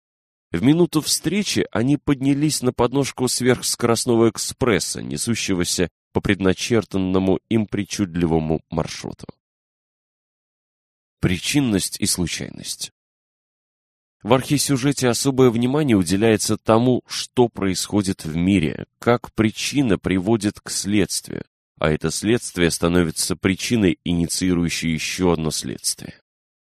В минуту встречи они поднялись на подножку сверхскоростного экспресса, несущегося по предначертанному им причудливому маршруту. Причинность и случайность в архисюжете особое внимание уделяется тому, что происходит в мире, как причина приводит к следствию, а это следствие становится причиной, инициирующей еще одно следствие.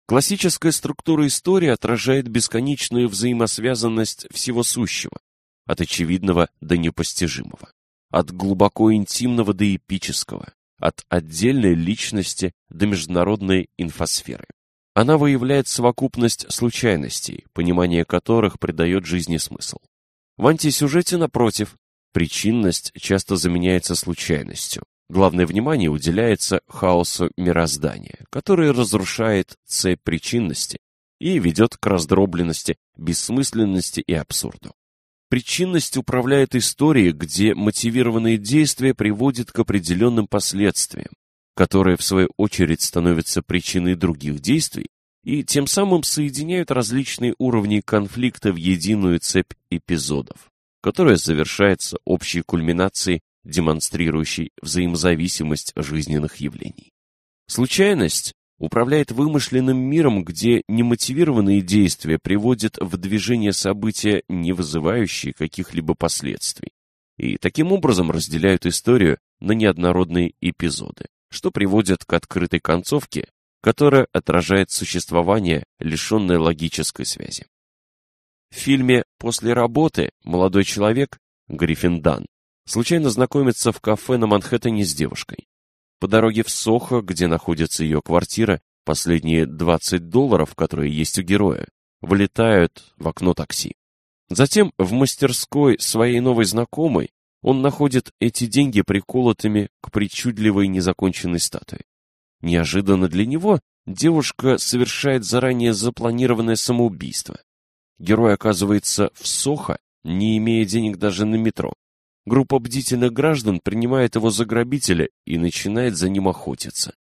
Классическая структура истории отражает бесконечную взаимосвязанность всего сущего, от очевидного до непостижимого, от глубоко интимного до эпического, от отдельной личности до международной инфосферы. Она выявляет совокупность случайностей, понимание которых придает жизни смысл. В антисюжете, напротив, причинность часто заменяется случайностью. Главное внимание уделяется хаосу мироздания, который разрушает цепь причинности и ведет к раздробленности, бессмысленности и абсурду. Причинность управляет историей, где мотивированные действия приводят к определенным последствиям, которые в свою очередь становятся причиной других действий и тем самым соединяют различные уровни конфликта в единую цепь эпизодов, которая завершается общей кульминацией, демонстрирующей взаимозависимость жизненных явлений. Случайность управляет вымышленным миром, где немотивированные действия приводят в движение события, не вызывающие каких-либо последствий, и таким образом разделяют историю на неоднородные эпизоды, что приводит к открытой концовке, которая отражает существование, лишенное логической связи. В фильме «После работы» молодой человек, Гриффин Дан, случайно знакомится в кафе на Манхэттене с девушкой. По дороге в Сохо, где находится ее квартира, последние 20 долларов, которые есть у героя, вылетают в окно такси. Затем в мастерской своей новой знакомой он находит эти деньги приколотыми к причудливой незаконченной статуе. Неожиданно для него девушка совершает заранее запланированное самоубийство. Герой оказывается в Сохо, не имея денег даже на метро. Группа бдительных граждан принимает его за грабителя и начинает за ним охотиться.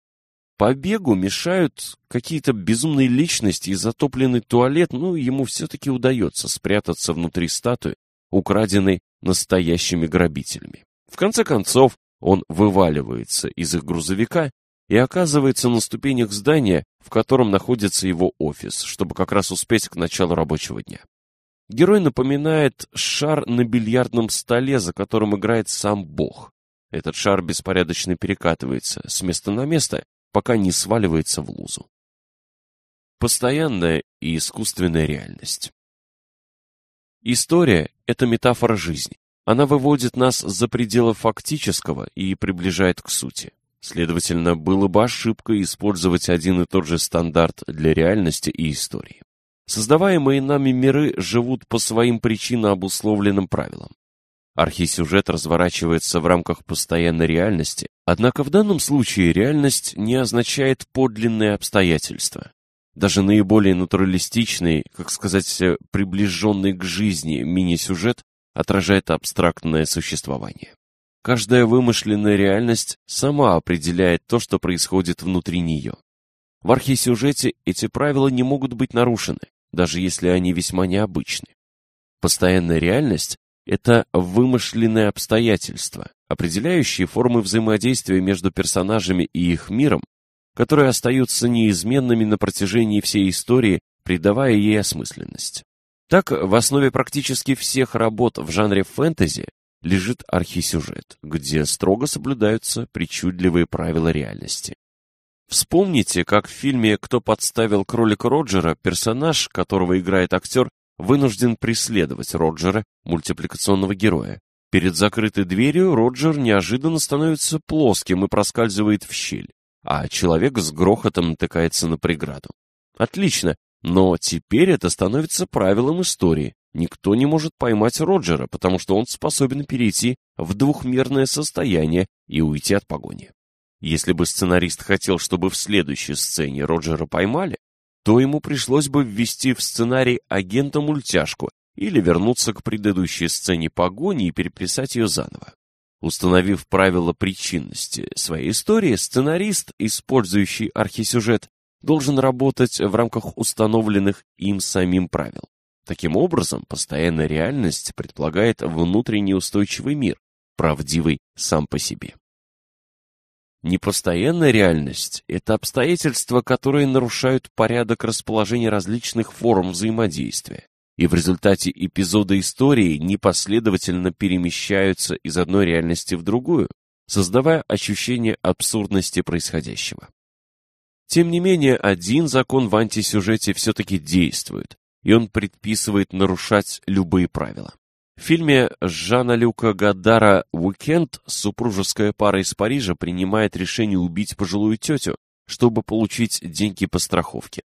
Побегу мешают какие-то безумные личности и затопленный туалет, но ему все-таки удается спрятаться внутри статуи, украденной настоящими грабителями. В конце концов, он вываливается из их грузовика и оказывается на ступенях здания, в котором находится его офис, чтобы как раз успеть к началу рабочего дня. Герой напоминает шар на бильярдном столе, за которым играет сам Бог. Этот шар беспорядочно перекатывается с места на место, пока не сваливается в лузу. Постоянная и искусственная реальность. История – это метафора жизни. Она выводит нас за пределы фактического и приближает к сути. Следовательно, было бы ошибкой использовать один и тот же стандарт для реальности и истории. Создаваемые нами миры живут по своим причинно обусловленным правилам. Архисюжет разворачивается в рамках постоянной реальности, однако в данном случае реальность не означает подлинные обстоятельства. Даже наиболее натуралистичный, как сказать, приближенный к жизни мини-сюжет отражает абстрактное существование. Каждая вымышленная реальность сама определяет то, что происходит внутри нее. В архисюжете эти правила не могут быть нарушены, даже если они весьма необычны. Постоянная реальность – это вымышленные обстоятельства, определяющие формы взаимодействия между персонажами и их миром, которые остаются неизменными на протяжении всей истории, придавая ей осмысленность. Так, в основе практически всех работ в жанре фэнтези лежит архисюжет, где строго соблюдаются причудливые правила реальности. Вспомните, как в фильме «Кто подставил кролика Роджера» персонаж, которого играет актер, вынужден преследовать Роджера, мультипликационного героя. Перед закрытой дверью Роджер неожиданно становится плоским и проскальзывает в щель, а человек с грохотом натыкается на преграду. Отлично, но теперь это становится правилом истории. Никто не может поймать Роджера, потому что он способен перейти в двухмерное состояние и уйти от погони. Если бы сценарист хотел, чтобы в следующей сцене Роджера поймали, то ему пришлось бы ввести в сценарий агента-мультяшку или вернуться к предыдущей сцене погони и переписать ее заново. Установив правила причинности своей истории, сценарист, использующий архисюжет, должен работать в рамках установленных им самим правил. Таким образом, постоянная реальность предполагает внутренний устойчивый мир, правдивый сам по себе. Непостоянная реальность – это обстоятельства, которые нарушают порядок расположения различных форм взаимодействия, и в результате эпизода истории непоследовательно перемещаются из одной реальности в другую, создавая ощущение абсурдности происходящего. Тем не менее, один закон в антисюжете все-таки действует, и он предписывает нарушать любые правила. В фильме Жана Люка Гадара «Уикенд» супружеская пара из Парижа принимает решение убить пожилую тетю, чтобы получить деньги по страховке.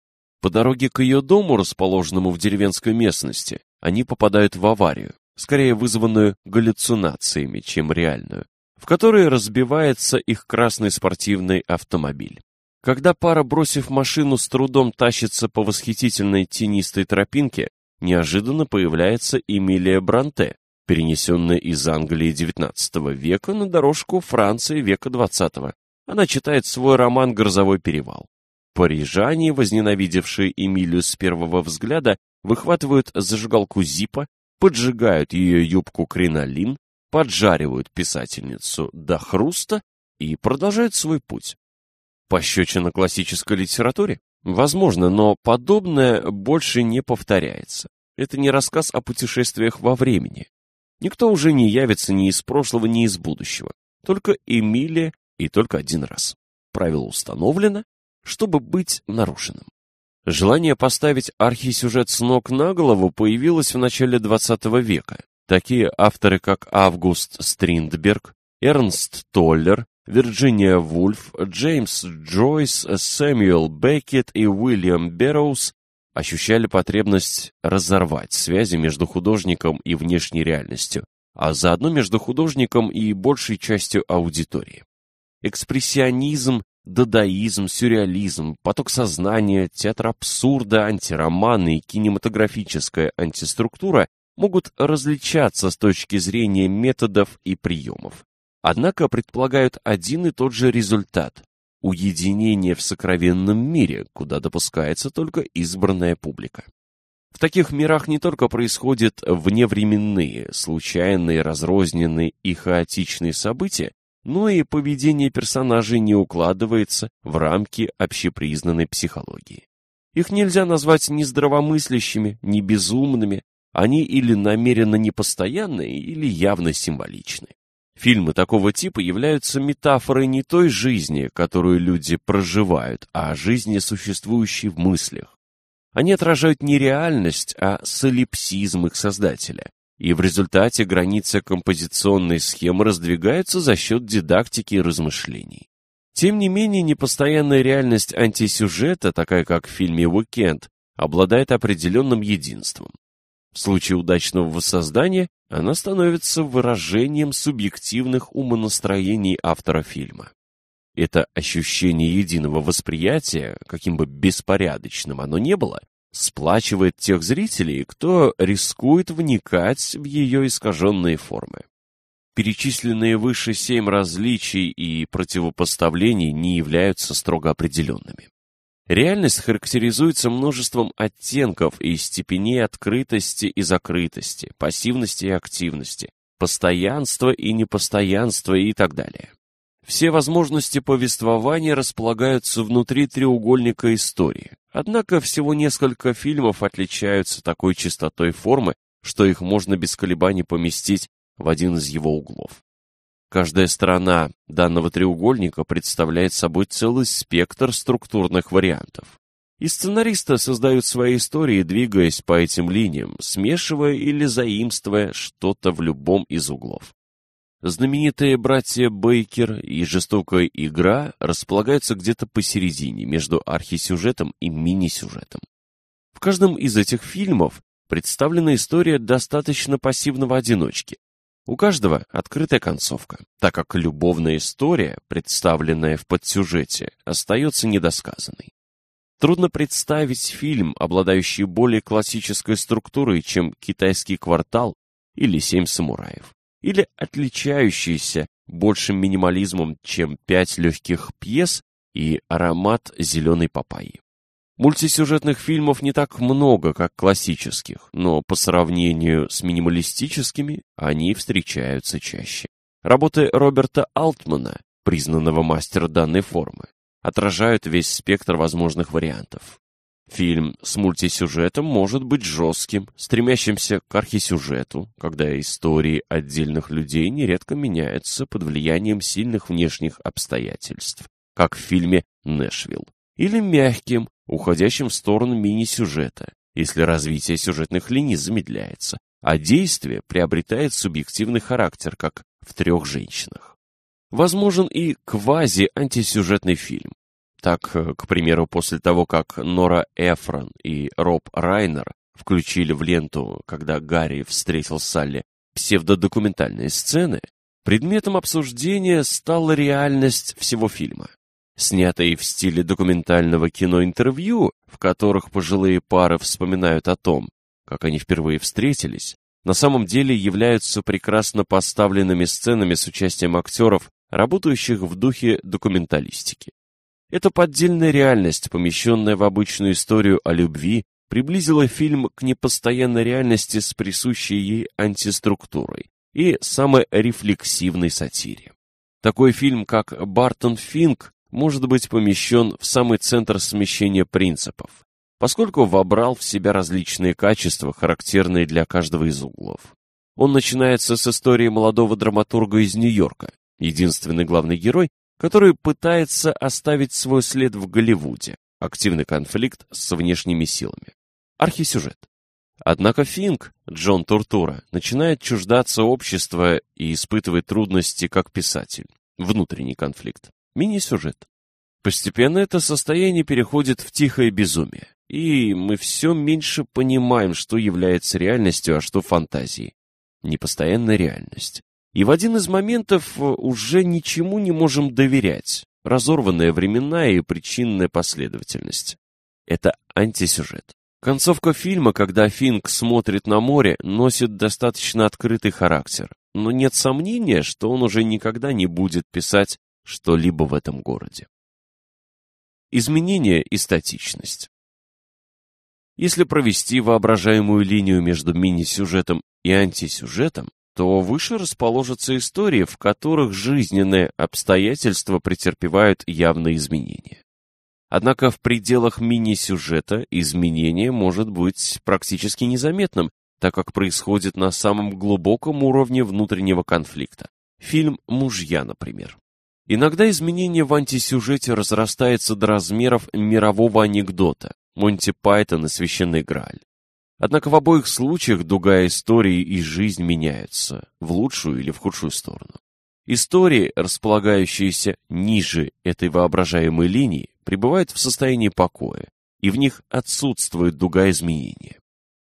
По дороге к ее дому, расположенному в деревенской местности, они попадают в аварию, скорее вызванную галлюцинациями, чем реальную, в которой разбивается их красный спортивный автомобиль. Когда пара, бросив машину, с трудом тащится по восхитительной тенистой тропинке, неожиданно появляется Эмилия Бранте, перенесенная из Англии XIX века на дорожку Франции века XX. Она читает свой роман «Грозовой перевал». Парижане, возненавидевшие Эмилию с первого взгляда, выхватывают зажигалку Зипа, поджигают ее юбку кринолин, поджаривают писательницу до хруста и продолжают свой путь. Пощечина классической литературе? Возможно, но подобное больше не повторяется. Это не рассказ о путешествиях во времени. Никто уже не явится ни из прошлого, ни из будущего. Только Эмилия и только один раз. Правило установлено, чтобы быть нарушенным. Желание поставить архисюжет с ног на голову появилось в начале XX века. Такие авторы, как Август Стриндберг, Эрнст Толлер, Вирджиния Вульф, Джеймс Джойс, Сэмюэл Беккет и Уильям Берроуз ощущали потребность разорвать связи между художником и внешней реальностью, а заодно между художником и большей частью аудитории. Экспрессионизм, дадаизм, сюрреализм, поток сознания, театр абсурда, антироманы и кинематографическая антиструктура могут различаться с точки зрения методов и приемов однако предполагают один и тот же результат – уединение в сокровенном мире, куда допускается только избранная публика. В таких мирах не только происходят вневременные, случайные, разрозненные и хаотичные события, но и поведение персонажей не укладывается в рамки общепризнанной психологии. Их нельзя назвать ни здравомыслящими, ни безумными, они или намеренно непостоянные, или явно символичны. Фильмы такого типа являются метафорой не той жизни, которую люди проживают, а жизни, существующей в мыслях. Они отражают не реальность, а солипсизм их создателя. И в результате границы композиционной схемы раздвигаются за счет дидактики и размышлений. Тем не менее, непостоянная реальность антисюжета, такая как в фильме «Уикенд», обладает определенным единством. В случае удачного воссоздания она становится выражением субъективных умонастроений автора фильма. Это ощущение единого восприятия, каким бы беспорядочным оно ни было, сплачивает тех зрителей, кто рискует вникать в ее искаженные формы. Перечисленные выше семь различий и противопоставлений не являются строго определенными. Реальность характеризуется множеством оттенков и степеней открытости и закрытости, пассивности и активности, постоянства и непостоянства и так далее. Все возможности повествования располагаются внутри треугольника истории. Однако всего несколько фильмов отличаются такой чистотой формы, что их можно без колебаний поместить в один из его углов. Каждая сторона данного треугольника представляет собой целый спектр структурных вариантов. И сценаристы создают свои истории, двигаясь по этим линиям, смешивая или заимствуя что-то в любом из углов. Знаменитые братья Бейкер и жестокая игра располагаются где-то посередине между архисюжетом и мини-сюжетом. В каждом из этих фильмов представлена история достаточно пассивного одиночки, у каждого открытая концовка, так как любовная история, представленная в подсюжете, остается недосказанной. Трудно представить фильм, обладающий более классической структурой, чем «Китайский квартал» или «Семь самураев», или отличающийся большим минимализмом, чем «Пять легких пьес» и «Аромат зеленой папайи». Мультисюжетных фильмов не так много, как классических, но по сравнению с минималистическими они встречаются чаще. Работы Роберта Алтмана, признанного мастера данной формы, отражают весь спектр возможных вариантов. Фильм с мультисюжетом может быть жестким, стремящимся к архисюжету, когда истории отдельных людей нередко меняются под влиянием сильных внешних обстоятельств, как в фильме «Нэшвилл», или мягким, уходящим в сторону мини-сюжета, если развитие сюжетных линий замедляется, а действие приобретает субъективный характер, как в трех женщинах. Возможен и квази-антисюжетный фильм. Так, к примеру, после того, как Нора Эфрон и Роб Райнер включили в ленту, когда Гарри встретил Салли, псевдодокументальные сцены, предметом обсуждения стала реальность всего фильма снятые в стиле документального кино интервью, в которых пожилые пары вспоминают о том, как они впервые встретились, на самом деле являются прекрасно поставленными сценами с участием актеров, работающих в духе документалистики. Эта поддельная реальность, помещенная в обычную историю о любви, приблизила фильм к непостоянной реальности с присущей ей антиструктурой и самой рефлексивной сатире. Такой фильм, как «Бартон Финк», может быть помещен в самый центр смещения принципов, поскольку вобрал в себя различные качества, характерные для каждого из углов. Он начинается с истории молодого драматурга из Нью-Йорка, единственный главный герой, который пытается оставить свой след в Голливуде, активный конфликт с внешними силами. Архисюжет. Однако Финк, Джон Туртура, начинает чуждаться общества и испытывает трудности как писатель. Внутренний конфликт. Мини-сюжет. Постепенно это состояние переходит в тихое безумие, и мы все меньше понимаем, что является реальностью, а что фантазией. Непостоянная реальность. И в один из моментов уже ничему не можем доверять. Разорванная временная и причинная последовательность. Это антисюжет. Концовка фильма, когда Финк смотрит на море, носит достаточно открытый характер, но нет сомнения, что он уже никогда не будет писать что-либо в этом городе. Изменение и статичность. Если провести воображаемую линию между мини-сюжетом и антисюжетом, то выше расположатся истории, в которых жизненные обстоятельства претерпевают явные изменения. Однако в пределах мини-сюжета изменение может быть практически незаметным, так как происходит на самом глубоком уровне внутреннего конфликта. Фильм «Мужья», например. Иногда изменение в антисюжете разрастается до размеров мирового анекдота «Монти Пайтон и священный Грааль». Однако в обоих случаях дуга истории и жизнь меняются, в лучшую или в худшую сторону. Истории, располагающиеся ниже этой воображаемой линии, пребывают в состоянии покоя, и в них отсутствует дуга изменения.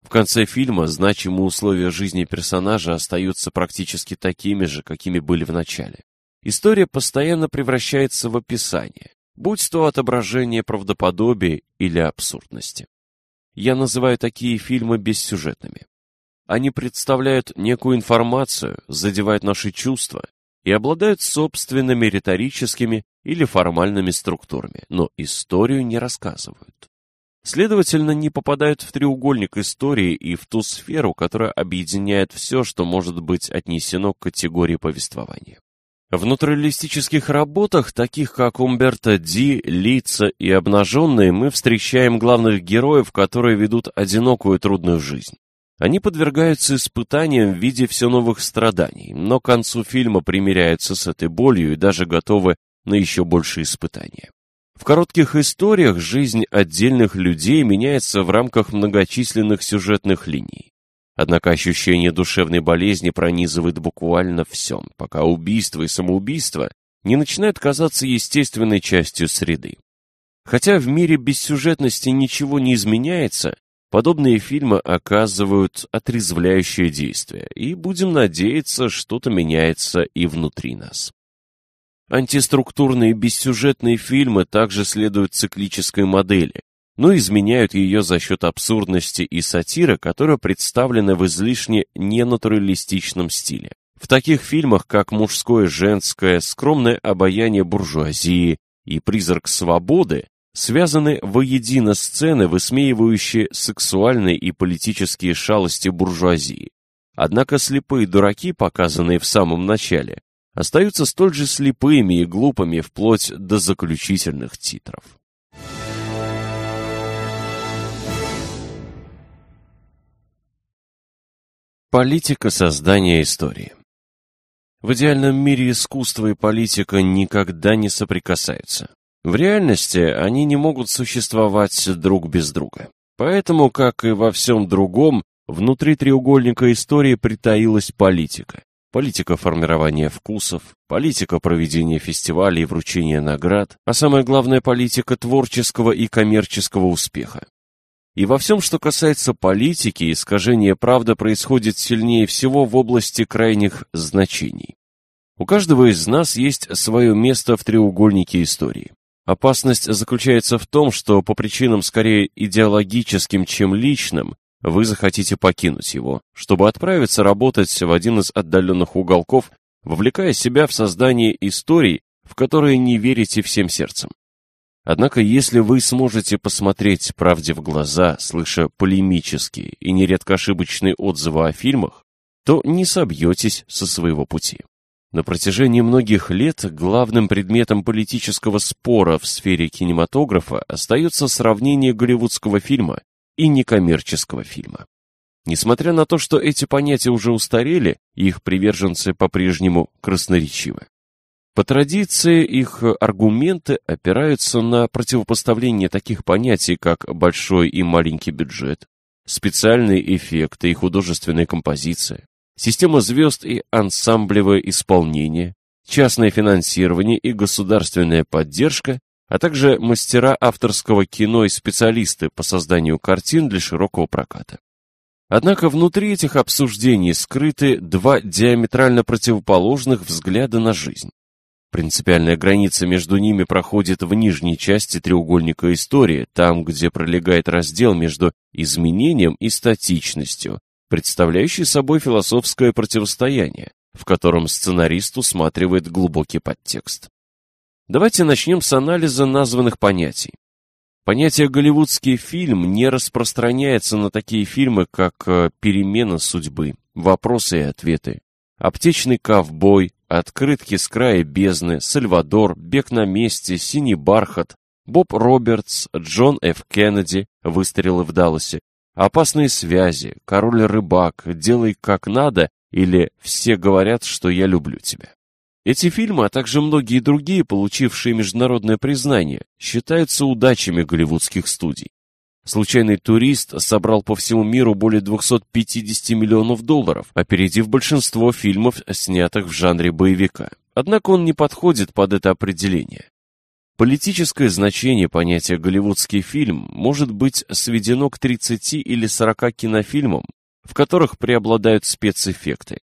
В конце фильма значимые условия жизни персонажа остаются практически такими же, какими были в начале. История постоянно превращается в описание, будь то отображение правдоподобия или абсурдности. Я называю такие фильмы бессюжетными. Они представляют некую информацию, задевают наши чувства и обладают собственными риторическими или формальными структурами, но историю не рассказывают. Следовательно, не попадают в треугольник истории и в ту сферу, которая объединяет все, что может быть отнесено к категории повествования. В натуралистических работах, таких как Умберто Ди, Лица и Обнаженные, мы встречаем главных героев, которые ведут одинокую трудную жизнь. Они подвергаются испытаниям в виде все новых страданий, но к концу фильма примиряются с этой болью и даже готовы на еще большие испытания. В коротких историях жизнь отдельных людей меняется в рамках многочисленных сюжетных линий. Однако ощущение душевной болезни пронизывает буквально всем, пока убийство и самоубийство не начинают казаться естественной частью среды. Хотя в мире без сюжетности ничего не изменяется, подобные фильмы оказывают отрезвляющее действие, и будем надеяться, что-то меняется и внутри нас. Антиструктурные бессюжетные фильмы также следуют циклической модели, но изменяют ее за счет абсурдности и сатиры, которая представлена в излишне ненатуралистичном стиле. В таких фильмах, как «Мужское женское», «Скромное обаяние буржуазии» и «Призрак свободы», связаны воедино сцены, высмеивающие сексуальные и политические шалости буржуазии. Однако слепые дураки, показанные в самом начале, остаются столь же слепыми и глупыми вплоть до заключительных титров. Политика создания истории В идеальном мире искусство и политика никогда не соприкасаются. В реальности они не могут существовать друг без друга. Поэтому, как и во всем другом, внутри треугольника истории притаилась политика. Политика формирования вкусов, политика проведения фестивалей и вручения наград, а самое главное политика творческого и коммерческого успеха. И во всем, что касается политики, искажение правды происходит сильнее всего в области крайних значений. У каждого из нас есть свое место в треугольнике истории. Опасность заключается в том, что по причинам скорее идеологическим, чем личным, вы захотите покинуть его, чтобы отправиться работать в один из отдаленных уголков, вовлекая себя в создание историй, в которые не верите всем сердцем. Однако, если вы сможете посмотреть правде в глаза, слыша полемические и нередко ошибочные отзывы о фильмах, то не собьетесь со своего пути. На протяжении многих лет главным предметом политического спора в сфере кинематографа остается сравнение голливудского фильма и некоммерческого фильма. Несмотря на то, что эти понятия уже устарели, их приверженцы по-прежнему красноречивы. По традиции их аргументы опираются на противопоставление таких понятий, как большой и маленький бюджет, специальные эффекты и художественная композиция, система звезд и ансамблевое исполнение, частное финансирование и государственная поддержка, а также мастера авторского кино и специалисты по созданию картин для широкого проката. Однако внутри этих обсуждений скрыты два диаметрально противоположных взгляда на жизнь. Принципиальная граница между ними проходит в нижней части треугольника истории, там, где пролегает раздел между изменением и статичностью, представляющий собой философское противостояние, в котором сценарист усматривает глубокий подтекст. Давайте начнем с анализа названных понятий. Понятие «голливудский фильм» не распространяется на такие фильмы, как э, «Перемена судьбы», «Вопросы и ответы», «Аптечный ковбой», Открытки с края бездны, Сальвадор, Бег на месте, Синий бархат, Боб Робертс, Джон Ф. Кеннеди, Выстрелы в Далласе, Опасные связи, Король-рыбак, Делай как надо или Все говорят, что я люблю тебя. Эти фильмы, а также многие другие, получившие международное признание, считаются удачами голливудских студий. Случайный турист собрал по всему миру более 250 миллионов долларов, опередив большинство фильмов, снятых в жанре боевика. Однако он не подходит под это определение. Политическое значение понятия «голливудский фильм» может быть сведено к 30 или 40 кинофильмам, в которых преобладают спецэффекты,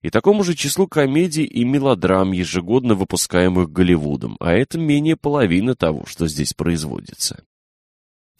и такому же числу комедий и мелодрам, ежегодно выпускаемых Голливудом, а это менее половины того, что здесь производится.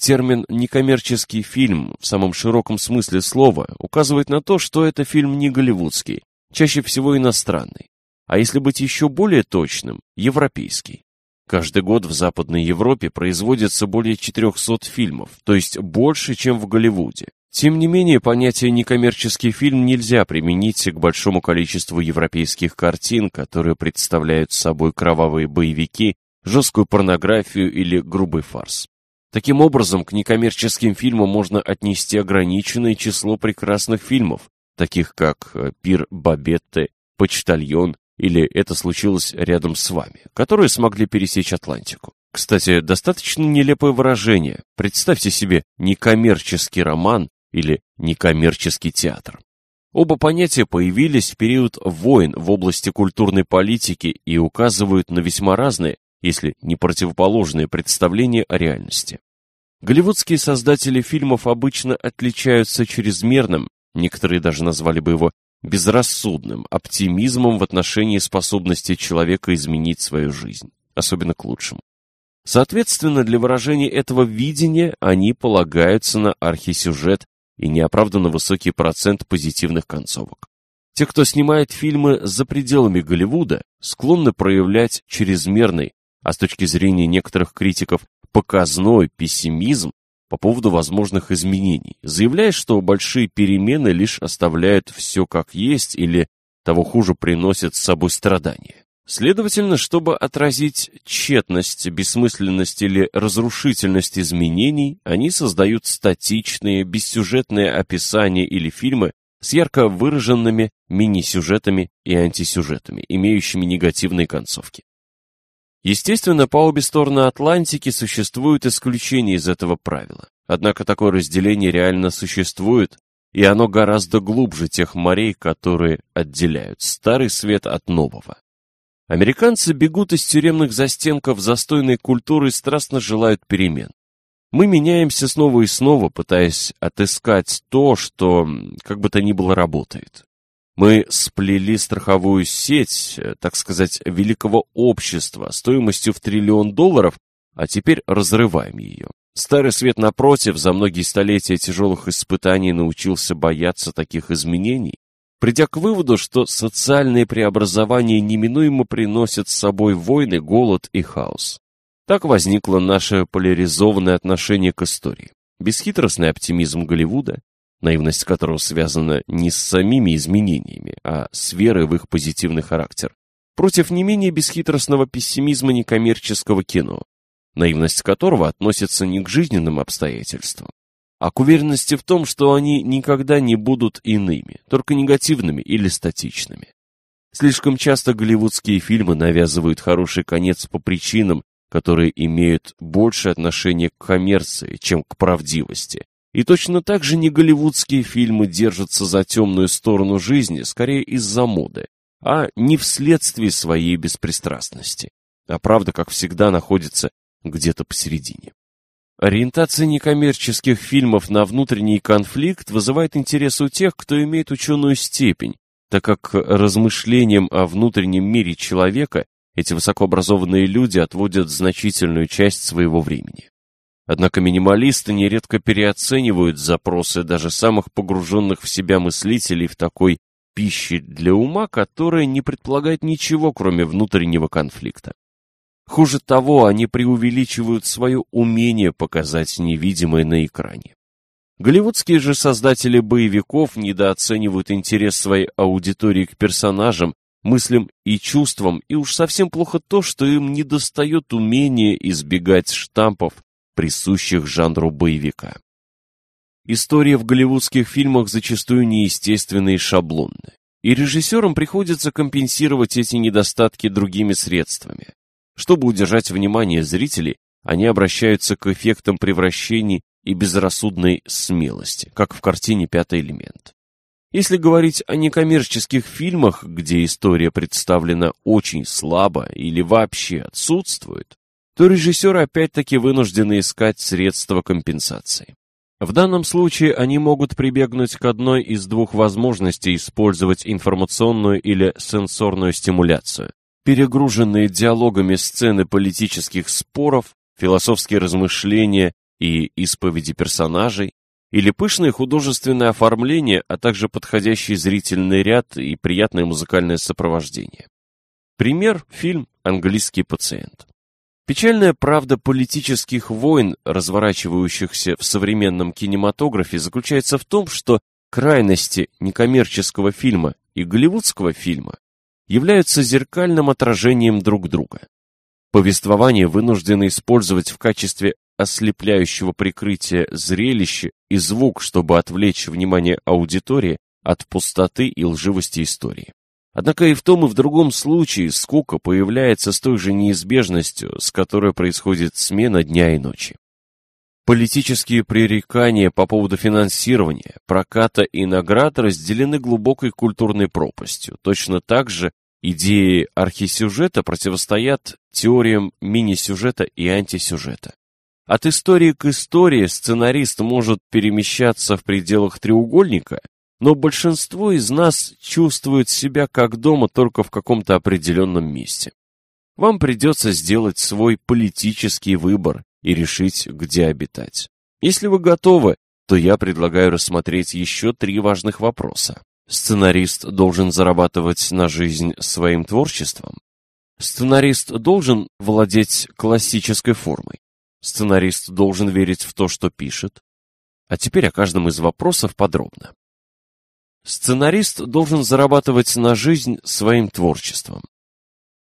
Термин «некоммерческий фильм» в самом широком смысле слова указывает на то, что это фильм не голливудский, чаще всего иностранный, а если быть еще более точным, европейский. Каждый год в Западной Европе производится более 400 фильмов, то есть больше, чем в Голливуде. Тем не менее, понятие «некоммерческий фильм» нельзя применить к большому количеству европейских картин, которые представляют собой кровавые боевики, жесткую порнографию или грубый фарс. Таким образом, к некоммерческим фильмам можно отнести ограниченное число прекрасных фильмов, таких как э, «Пир Бабетте», «Почтальон» или «Это случилось рядом с вами», которые смогли пересечь Атлантику. Кстати, достаточно нелепое выражение. Представьте себе некоммерческий роман или некоммерческий театр. Оба понятия появились в период войн в области культурной политики и указывают на весьма разные, если не противоположные представления о реальности. Голливудские создатели фильмов обычно отличаются чрезмерным, некоторые даже назвали бы его безрассудным, оптимизмом в отношении способности человека изменить свою жизнь, особенно к лучшему. Соответственно, для выражения этого видения они полагаются на архисюжет и неоправданно высокий процент позитивных концовок. Те, кто снимает фильмы за пределами Голливуда, склонны проявлять чрезмерный, а с точки зрения некоторых критиков показной пессимизм по поводу возможных изменений, заявляя, что большие перемены лишь оставляют все как есть или, того хуже, приносят с собой страдания. Следовательно, чтобы отразить тщетность, бессмысленность или разрушительность изменений, они создают статичные, бессюжетные описания или фильмы с ярко выраженными мини-сюжетами и антисюжетами, имеющими негативные концовки. Естественно, по обе стороны Атлантики существуют исключения из этого правила. Однако такое разделение реально существует, и оно гораздо глубже тех морей, которые отделяют старый свет от нового. Американцы бегут из тюремных застенков застойной культуры и страстно желают перемен. Мы меняемся снова и снова, пытаясь отыскать то, что, как бы то ни было, работает. Мы сплели страховую сеть, э, так сказать, великого общества стоимостью в триллион долларов, а теперь разрываем ее. Старый свет, напротив, за многие столетия тяжелых испытаний научился бояться таких изменений, придя к выводу, что социальные преобразования неминуемо приносят с собой войны, голод и хаос. Так возникло наше поляризованное отношение к истории. Бесхитростный оптимизм Голливуда, наивность которого связана не с самими изменениями, а с верой в их позитивный характер, против не менее бесхитростного пессимизма некоммерческого кино, наивность которого относится не к жизненным обстоятельствам, а к уверенности в том, что они никогда не будут иными, только негативными или статичными. Слишком часто голливудские фильмы навязывают хороший конец по причинам, которые имеют больше отношения к коммерции, чем к правдивости. И точно так же не голливудские фильмы держатся за темную сторону жизни, скорее из-за моды, а не вследствие своей беспристрастности. А правда, как всегда, находится где-то посередине. Ориентация некоммерческих фильмов на внутренний конфликт вызывает интерес у тех, кто имеет ученую степень, так как размышлениям о внутреннем мире человека эти высокообразованные люди отводят значительную часть своего времени. Однако минималисты нередко переоценивают запросы даже самых погруженных в себя мыслителей в такой пищи для ума, которая не предполагает ничего, кроме внутреннего конфликта. Хуже того, они преувеличивают свое умение показать невидимое на экране. Голливудские же создатели боевиков недооценивают интерес своей аудитории к персонажам, мыслям и чувствам, и уж совсем плохо то, что им недостает умения избегать штампов, присущих жанру боевика. История в голливудских фильмах зачастую неестественные и шаблонные, и режиссерам приходится компенсировать эти недостатки другими средствами. Чтобы удержать внимание зрителей, они обращаются к эффектам превращений и безрассудной смелости, как в картине «Пятый элемент». Если говорить о некоммерческих фильмах, где история представлена очень слабо или вообще отсутствует, то режиссеры опять-таки вынуждены искать средства компенсации. В данном случае они могут прибегнуть к одной из двух возможностей использовать информационную или сенсорную стимуляцию перегруженные диалогами сцены политических споров, философские размышления и исповеди персонажей, или пышное художественное оформление, а также подходящий зрительный ряд и приятное музыкальное сопровождение. Пример – фильм «Английский пациент». Печальная правда политических войн, разворачивающихся в современном кинематографе, заключается в том, что крайности некоммерческого фильма и голливудского фильма являются зеркальным отражением друг друга. Повествование вынуждено использовать в качестве ослепляющего прикрытия зрелище и звук, чтобы отвлечь внимание аудитории от пустоты и лживости истории. Однако и в том, и в другом случае скука появляется с той же неизбежностью, с которой происходит смена дня и ночи. Политические пререкания по поводу финансирования, проката и наград разделены глубокой культурной пропастью, точно так же, Идеи архисюжета противостоят теориям мини-сюжета и антисюжета. От истории к истории сценарист может перемещаться в пределах треугольника, но большинство из нас чувствует себя как дома только в каком-то определенном месте. Вам придется сделать свой политический выбор и решить, где обитать. Если вы готовы, то я предлагаю рассмотреть еще три важных вопроса. Сценарист должен зарабатывать на жизнь своим творчеством. Сценарист должен владеть классической формой. Сценарист должен верить в то, что пишет. А теперь о каждом из вопросов подробно. Сценарист должен зарабатывать на жизнь своим творчеством.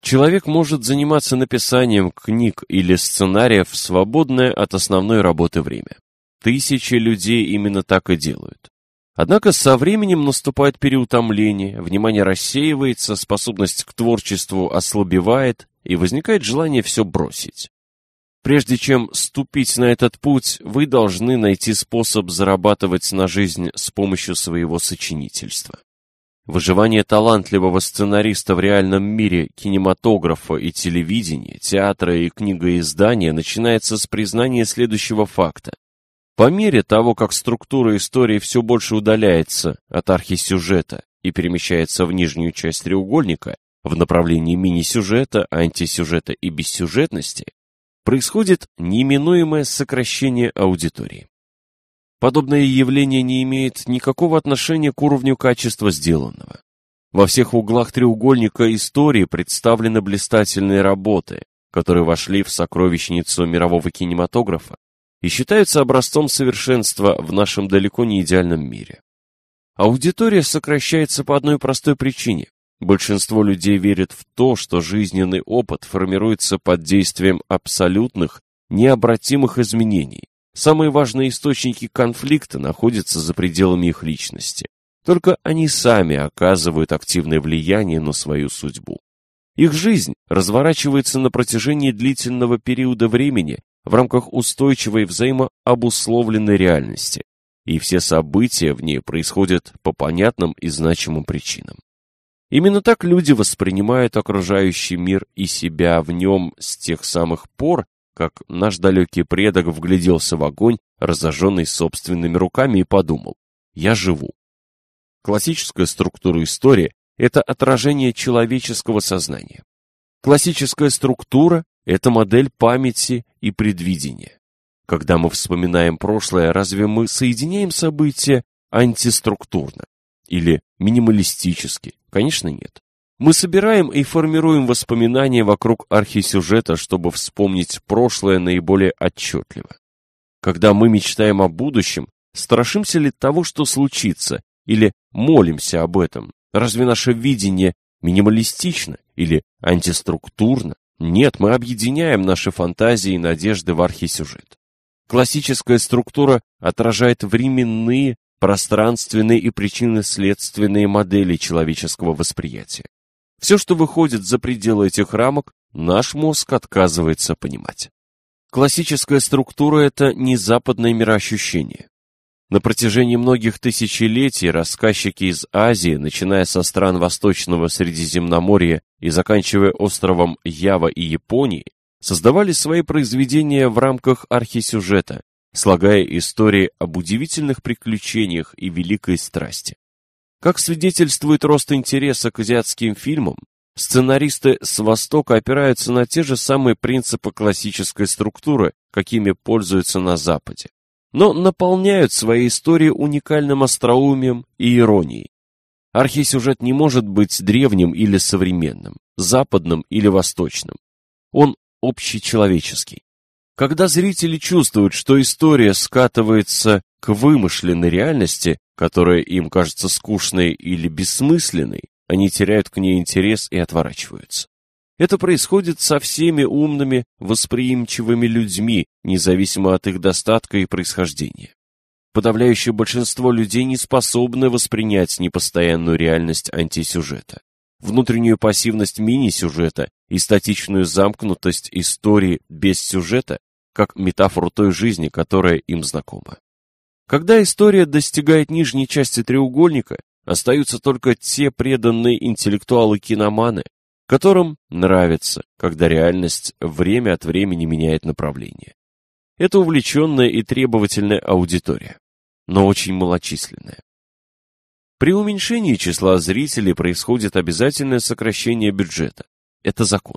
Человек может заниматься написанием книг или сценариев в свободное от основной работы время. Тысячи людей именно так и делают. Однако со временем наступает переутомление, внимание рассеивается, способность к творчеству ослабевает и возникает желание все бросить. Прежде чем ступить на этот путь, вы должны найти способ зарабатывать на жизнь с помощью своего сочинительства. Выживание талантливого сценариста в реальном мире кинематографа и телевидения, театра и книгоиздания начинается с признания следующего факта. По мере того, как структура истории все больше удаляется от архисюжета и перемещается в нижнюю часть треугольника, в направлении мини-сюжета, антисюжета и бессюжетности, происходит неминуемое сокращение аудитории. Подобное явление не имеет никакого отношения к уровню качества сделанного. Во всех углах треугольника истории представлены блистательные работы, которые вошли в сокровищницу мирового кинематографа и считаются образцом совершенства в нашем далеко не идеальном мире. Аудитория сокращается по одной простой причине. Большинство людей верит в то, что жизненный опыт формируется под действием абсолютных, необратимых изменений. Самые важные источники конфликта находятся за пределами их личности. Только они сами оказывают активное влияние на свою судьбу. Их жизнь разворачивается на протяжении длительного периода времени в рамках устойчивой взаимообусловленной реальности, и все события в ней происходят по понятным и значимым причинам. Именно так люди воспринимают окружающий мир и себя в нем с тех самых пор, как наш далекий предок вгляделся в огонь, разожженный собственными руками, и подумал «Я живу». Классическая структура истории – это отражение человеческого сознания. Классическая структура – это модель памяти и предвидения. Когда мы вспоминаем прошлое, разве мы соединяем события антиструктурно или минималистически? Конечно, нет. Мы собираем и формируем воспоминания вокруг архисюжета, чтобы вспомнить прошлое наиболее отчетливо. Когда мы мечтаем о будущем, страшимся ли того, что случится, или молимся об этом? Разве наше видение минималистично или антиструктурно? Нет, мы объединяем наши фантазии и надежды в архисюжет. Классическая структура отражает временные, пространственные и причинно-следственные модели человеческого восприятия. Все, что выходит за пределы этих рамок, наш мозг отказывается понимать. Классическая структура – это не западное мироощущение. На протяжении многих тысячелетий рассказчики из Азии, начиная со стран Восточного Средиземноморья и заканчивая островом Ява и Японии, создавали свои произведения в рамках архисюжета, слагая истории об удивительных приключениях и великой страсти. Как свидетельствует рост интереса к азиатским фильмам, сценаристы с Востока опираются на те же самые принципы классической структуры, какими пользуются на Западе но наполняют свои истории уникальным остроумием и иронией. Архисюжет не может быть древним или современным, западным или восточным. Он общечеловеческий. Когда зрители чувствуют, что история скатывается к вымышленной реальности, которая им кажется скучной или бессмысленной, они теряют к ней интерес и отворачиваются. Это происходит со всеми умными, восприимчивыми людьми, независимо от их достатка и происхождения. Подавляющее большинство людей не способны воспринять непостоянную реальность антисюжета, внутреннюю пассивность мини-сюжета и статичную замкнутость истории без сюжета, как метафору той жизни, которая им знакома. Когда история достигает нижней части треугольника, остаются только те преданные интеллектуалы-киноманы, которым нравится, когда реальность время от времени меняет направление. Это увлеченная и требовательная аудитория, но очень малочисленная. При уменьшении числа зрителей происходит обязательное сокращение бюджета. Это закон.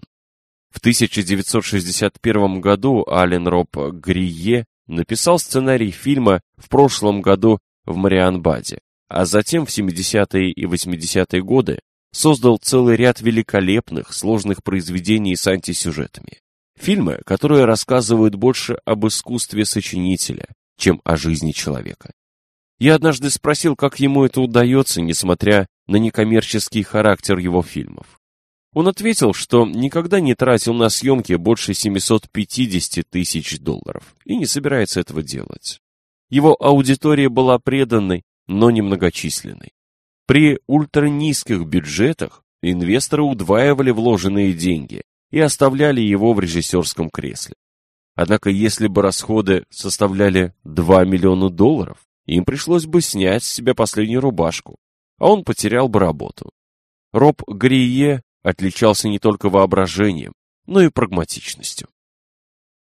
В 1961 году Ален Роб Грие написал сценарий фильма в прошлом году в Марианбаде, а затем в 70-е и 80-е годы создал целый ряд великолепных, сложных произведений с антисюжетами. Фильмы, которые рассказывают больше об искусстве сочинителя, чем о жизни человека. Я однажды спросил, как ему это удается, несмотря на некоммерческий характер его фильмов. Он ответил, что никогда не тратил на съемки больше 750 тысяч долларов и не собирается этого делать. Его аудитория была преданной, но немногочисленной. При ультранизких бюджетах инвесторы удваивали вложенные деньги и оставляли его в режиссерском кресле. Однако если бы расходы составляли 2 миллиона долларов, им пришлось бы снять с себя последнюю рубашку, а он потерял бы работу. Роб Грие отличался не только воображением, но и прагматичностью.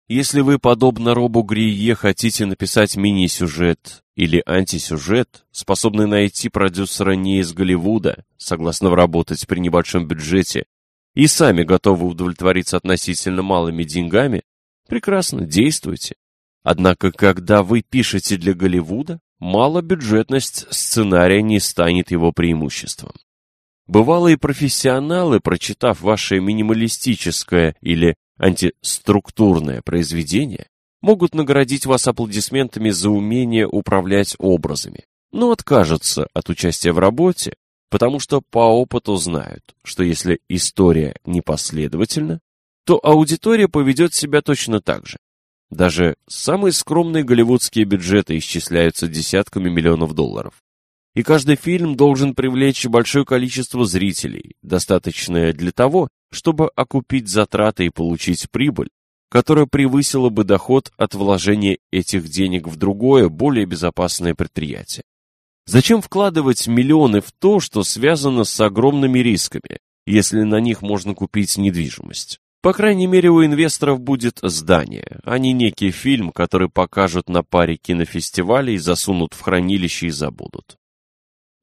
Если вы, подобно Робу Грие, хотите написать мини-сюжет или антисюжет, способный найти продюсера не из Голливуда, согласного работать при небольшом бюджете, и сами готовы удовлетвориться относительно малыми деньгами, Прекрасно, действуйте. Однако, когда вы пишете для Голливуда, малобюджетность сценария не станет его преимуществом. Бывалые профессионалы, прочитав ваше минималистическое или антиструктурное произведение, могут наградить вас аплодисментами за умение управлять образами, но откажутся от участия в работе, потому что по опыту знают, что если история непоследовательна, то аудитория поведет себя точно так же. Даже самые скромные голливудские бюджеты исчисляются десятками миллионов долларов. И каждый фильм должен привлечь большое количество зрителей, достаточное для того, чтобы окупить затраты и получить прибыль, которая превысила бы доход от вложения этих денег в другое, более безопасное предприятие. Зачем вкладывать миллионы в то, что связано с огромными рисками, если на них можно купить недвижимость? По крайней мере, у инвесторов будет здание, а не некий фильм, который покажут на паре кинофестивалей, засунут в хранилище и забудут.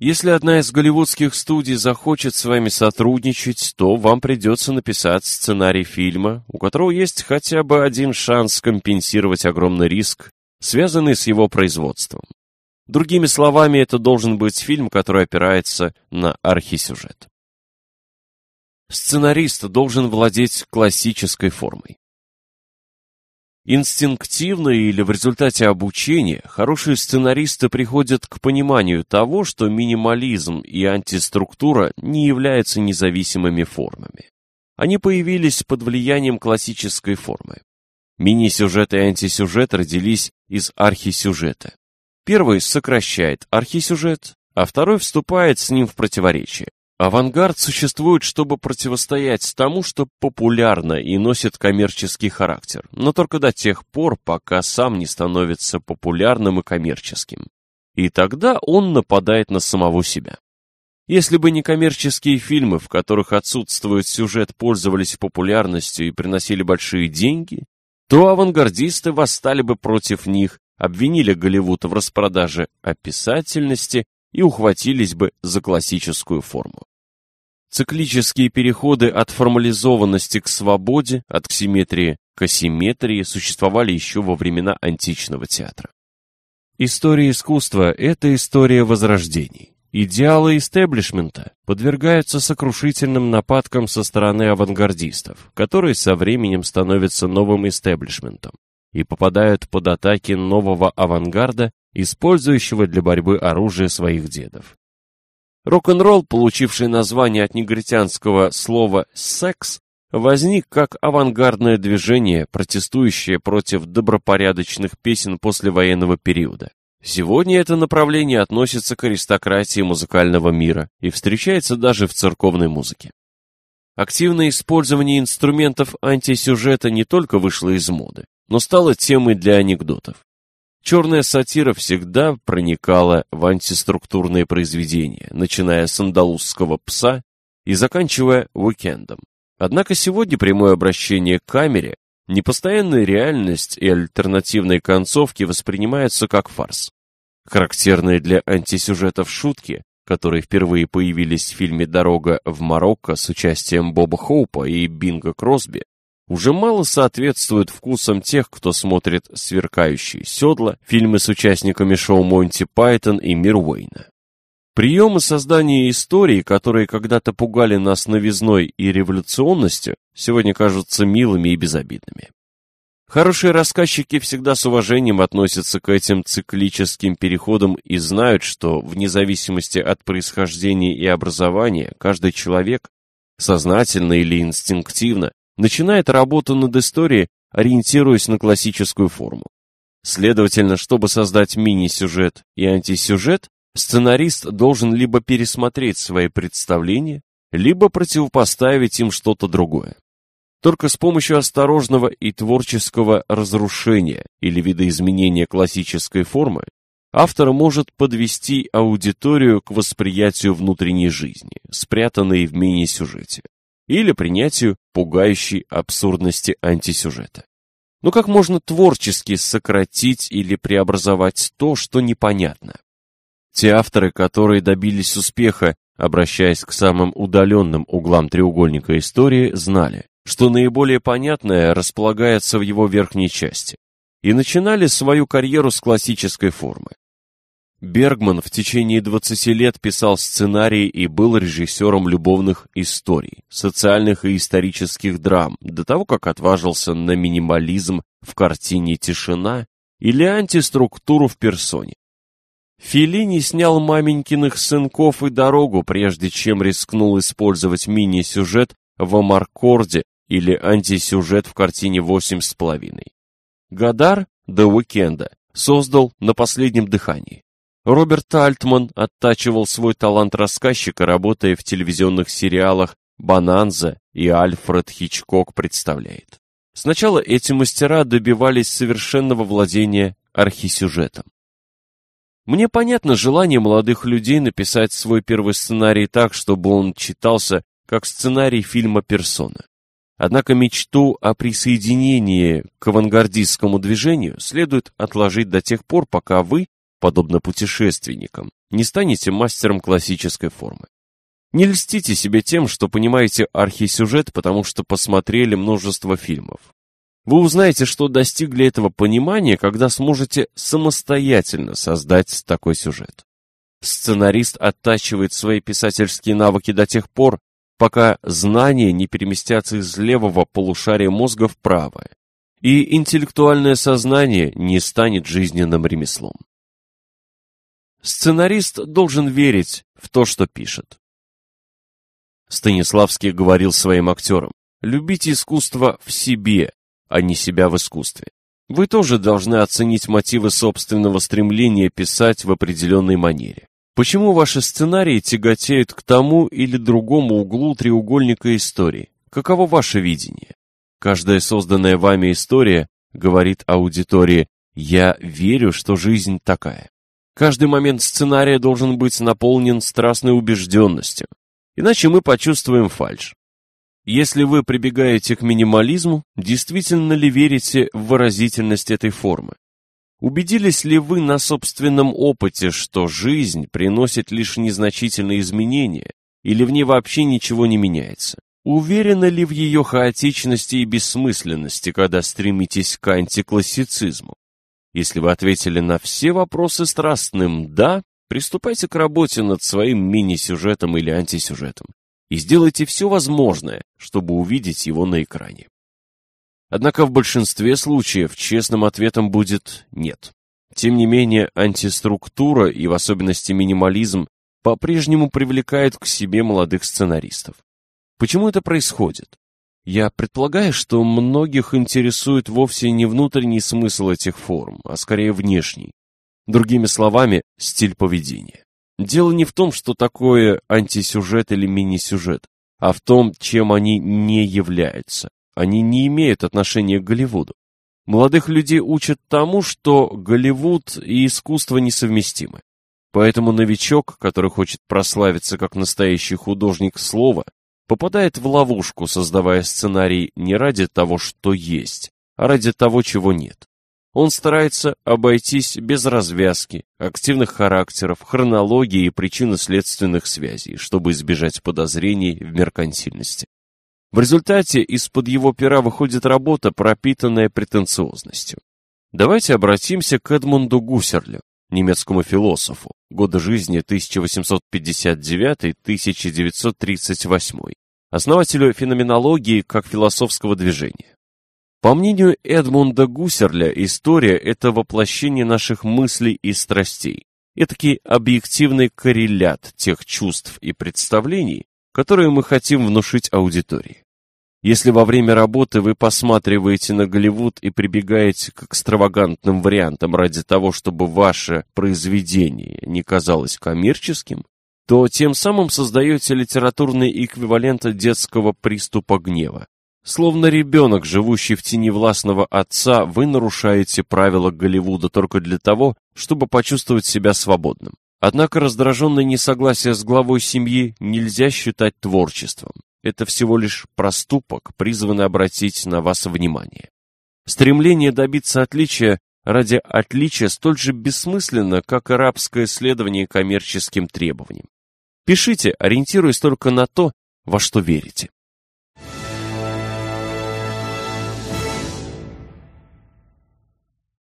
Если одна из голливудских студий захочет с вами сотрудничать, то вам придется написать сценарий фильма, у которого есть хотя бы один шанс компенсировать огромный риск, связанный с его производством. Другими словами, это должен быть фильм, который опирается на архисюжет. Сценарист должен владеть классической формой. Инстинктивно или в результате обучения хорошие сценаристы приходят к пониманию того, что минимализм и антиструктура не являются независимыми формами. Они появились под влиянием классической формы. Мини-сюжет и антисюжет родились из архисюжета. Первый сокращает архисюжет, а второй вступает с ним в противоречие. Авангард существует, чтобы противостоять тому, что популярно и носит коммерческий характер, но только до тех пор, пока сам не становится популярным и коммерческим. И тогда он нападает на самого себя. Если бы не коммерческие фильмы, в которых отсутствует сюжет, пользовались популярностью и приносили большие деньги, то авангардисты восстали бы против них, обвинили Голливуд в распродаже описательности и ухватились бы за классическую форму. Циклические переходы от формализованности к свободе, от симметрии к асимметрии существовали еще во времена античного театра. История искусства – это история возрождений. Идеалы истеблишмента подвергаются сокрушительным нападкам со стороны авангардистов, которые со временем становятся новым истеблишментом и попадают под атаки нового авангарда, использующего для борьбы оружие своих дедов. Рок-н-ролл, получивший название от негритянского слова «секс», возник как авангардное движение, протестующее против добропорядочных песен послевоенного периода. Сегодня это направление относится к аристократии музыкального мира и встречается даже в церковной музыке. Активное использование инструментов антисюжета не только вышло из моды, но стало темой для анекдотов. Черная сатира всегда проникала в антиструктурные произведения, начиная с андалузского пса и заканчивая уикендом. Однако сегодня прямое обращение к камере, непостоянная реальность и альтернативные концовки воспринимаются как фарс. Характерные для антисюжетов шутки, которые впервые появились в фильме «Дорога в Марокко» с участием Боба Хоупа и Бинга Кросби, уже мало соответствует вкусам тех, кто смотрит «Сверкающие седла», фильмы с участниками шоу Монти Пайтон и Мир Уэйна. Приемы создания истории, которые когда-то пугали нас новизной и революционностью, сегодня кажутся милыми и безобидными. Хорошие рассказчики всегда с уважением относятся к этим циклическим переходам и знают, что вне зависимости от происхождения и образования каждый человек, сознательно или инстинктивно, начинает работу над историей, ориентируясь на классическую форму. Следовательно, чтобы создать мини-сюжет и антисюжет, сценарист должен либо пересмотреть свои представления, либо противопоставить им что-то другое. Только с помощью осторожного и творческого разрушения или видоизменения классической формы автор может подвести аудиторию к восприятию внутренней жизни, спрятанной в мини-сюжете или принятию пугающей абсурдности антисюжета. Но как можно творчески сократить или преобразовать то, что непонятно? Те авторы, которые добились успеха, обращаясь к самым удаленным углам треугольника истории, знали, что наиболее понятное располагается в его верхней части, и начинали свою карьеру с классической формы. Бергман в течение 20 лет писал сценарии и был режиссером любовных историй, социальных и исторических драм, до того, как отважился на минимализм в картине «Тишина» или антиструктуру в персоне. Филини снял маменькиных сынков и дорогу, прежде чем рискнул использовать мини-сюжет в Амаркорде или антисюжет в картине «Восемь с половиной». Гадар до уикенда создал на последнем дыхании. Роберт Альтман оттачивал свой талант рассказчика, работая в телевизионных сериалах «Бананза» и «Альфред Хичкок представляет». Сначала эти мастера добивались совершенного владения архисюжетом. Мне понятно желание молодых людей написать свой первый сценарий так, чтобы он читался как сценарий фильма «Персона». Однако мечту о присоединении к авангардистскому движению следует отложить до тех пор, пока вы подобно путешественникам, не станете мастером классической формы. Не льстите себе тем, что понимаете архисюжет, потому что посмотрели множество фильмов. Вы узнаете, что достигли этого понимания, когда сможете самостоятельно создать такой сюжет. Сценарист оттачивает свои писательские навыки до тех пор, пока знания не переместятся из левого полушария мозга в правое, и интеллектуальное сознание не станет жизненным ремеслом. Сценарист должен верить в то, что пишет. Станиславский говорил своим актерам, любите искусство в себе, а не себя в искусстве. Вы тоже должны оценить мотивы собственного стремления писать в определенной манере. Почему ваши сценарии тяготеют к тому или другому углу треугольника истории? Каково ваше видение? Каждая созданная вами история говорит аудитории «Я верю, что жизнь такая». Каждый момент сценария должен быть наполнен страстной убежденностью, иначе мы почувствуем фальшь. Если вы прибегаете к минимализму, действительно ли верите в выразительность этой формы? Убедились ли вы на собственном опыте, что жизнь приносит лишь незначительные изменения, или в ней вообще ничего не меняется? Уверены ли в ее хаотичности и бессмысленности, когда стремитесь к антиклассицизму? Если вы ответили на все вопросы страстным «да», приступайте к работе над своим мини-сюжетом или антисюжетом и сделайте все возможное, чтобы увидеть его на экране. Однако в большинстве случаев честным ответом будет «нет». Тем не менее, антиструктура и в особенности минимализм по-прежнему привлекают к себе молодых сценаристов. Почему это происходит? Я предполагаю, что многих интересует вовсе не внутренний смысл этих форм, а скорее внешний. Другими словами, стиль поведения. Дело не в том, что такое антисюжет или мини-сюжет, а в том, чем они не являются. Они не имеют отношения к Голливуду. Молодых людей учат тому, что Голливуд и искусство несовместимы. Поэтому новичок, который хочет прославиться как настоящий художник слова, попадает в ловушку, создавая сценарий не ради того, что есть, а ради того, чего нет. Он старается обойтись без развязки, активных характеров, хронологии и причинно-следственных связей, чтобы избежать подозрений в меркантильности. В результате из-под его пера выходит работа, пропитанная претенциозностью. Давайте обратимся к Эдмунду Гуссерлю, немецкому философу, годы жизни 1859-1938, основателю феноменологии как философского движения. По мнению Эдмунда Гуссерля, история – это воплощение наших мыслей и страстей, этакий объективный коррелят тех чувств и представлений, которые мы хотим внушить аудитории. Если во время работы вы посматриваете на Голливуд и прибегаете к экстравагантным вариантам ради того, чтобы ваше произведение не казалось коммерческим, то тем самым создаете литературный эквивалент детского приступа гнева. Словно ребенок, живущий в тени властного отца, вы нарушаете правила Голливуда только для того, чтобы почувствовать себя свободным. Однако раздраженное несогласие с главой семьи нельзя считать творчеством. Это всего лишь проступок, призванный обратить на вас внимание. Стремление добиться отличия ради отличия столь же бессмысленно, как и рабское следование коммерческим требованиям. Пишите, ориентируясь только на то, во что верите.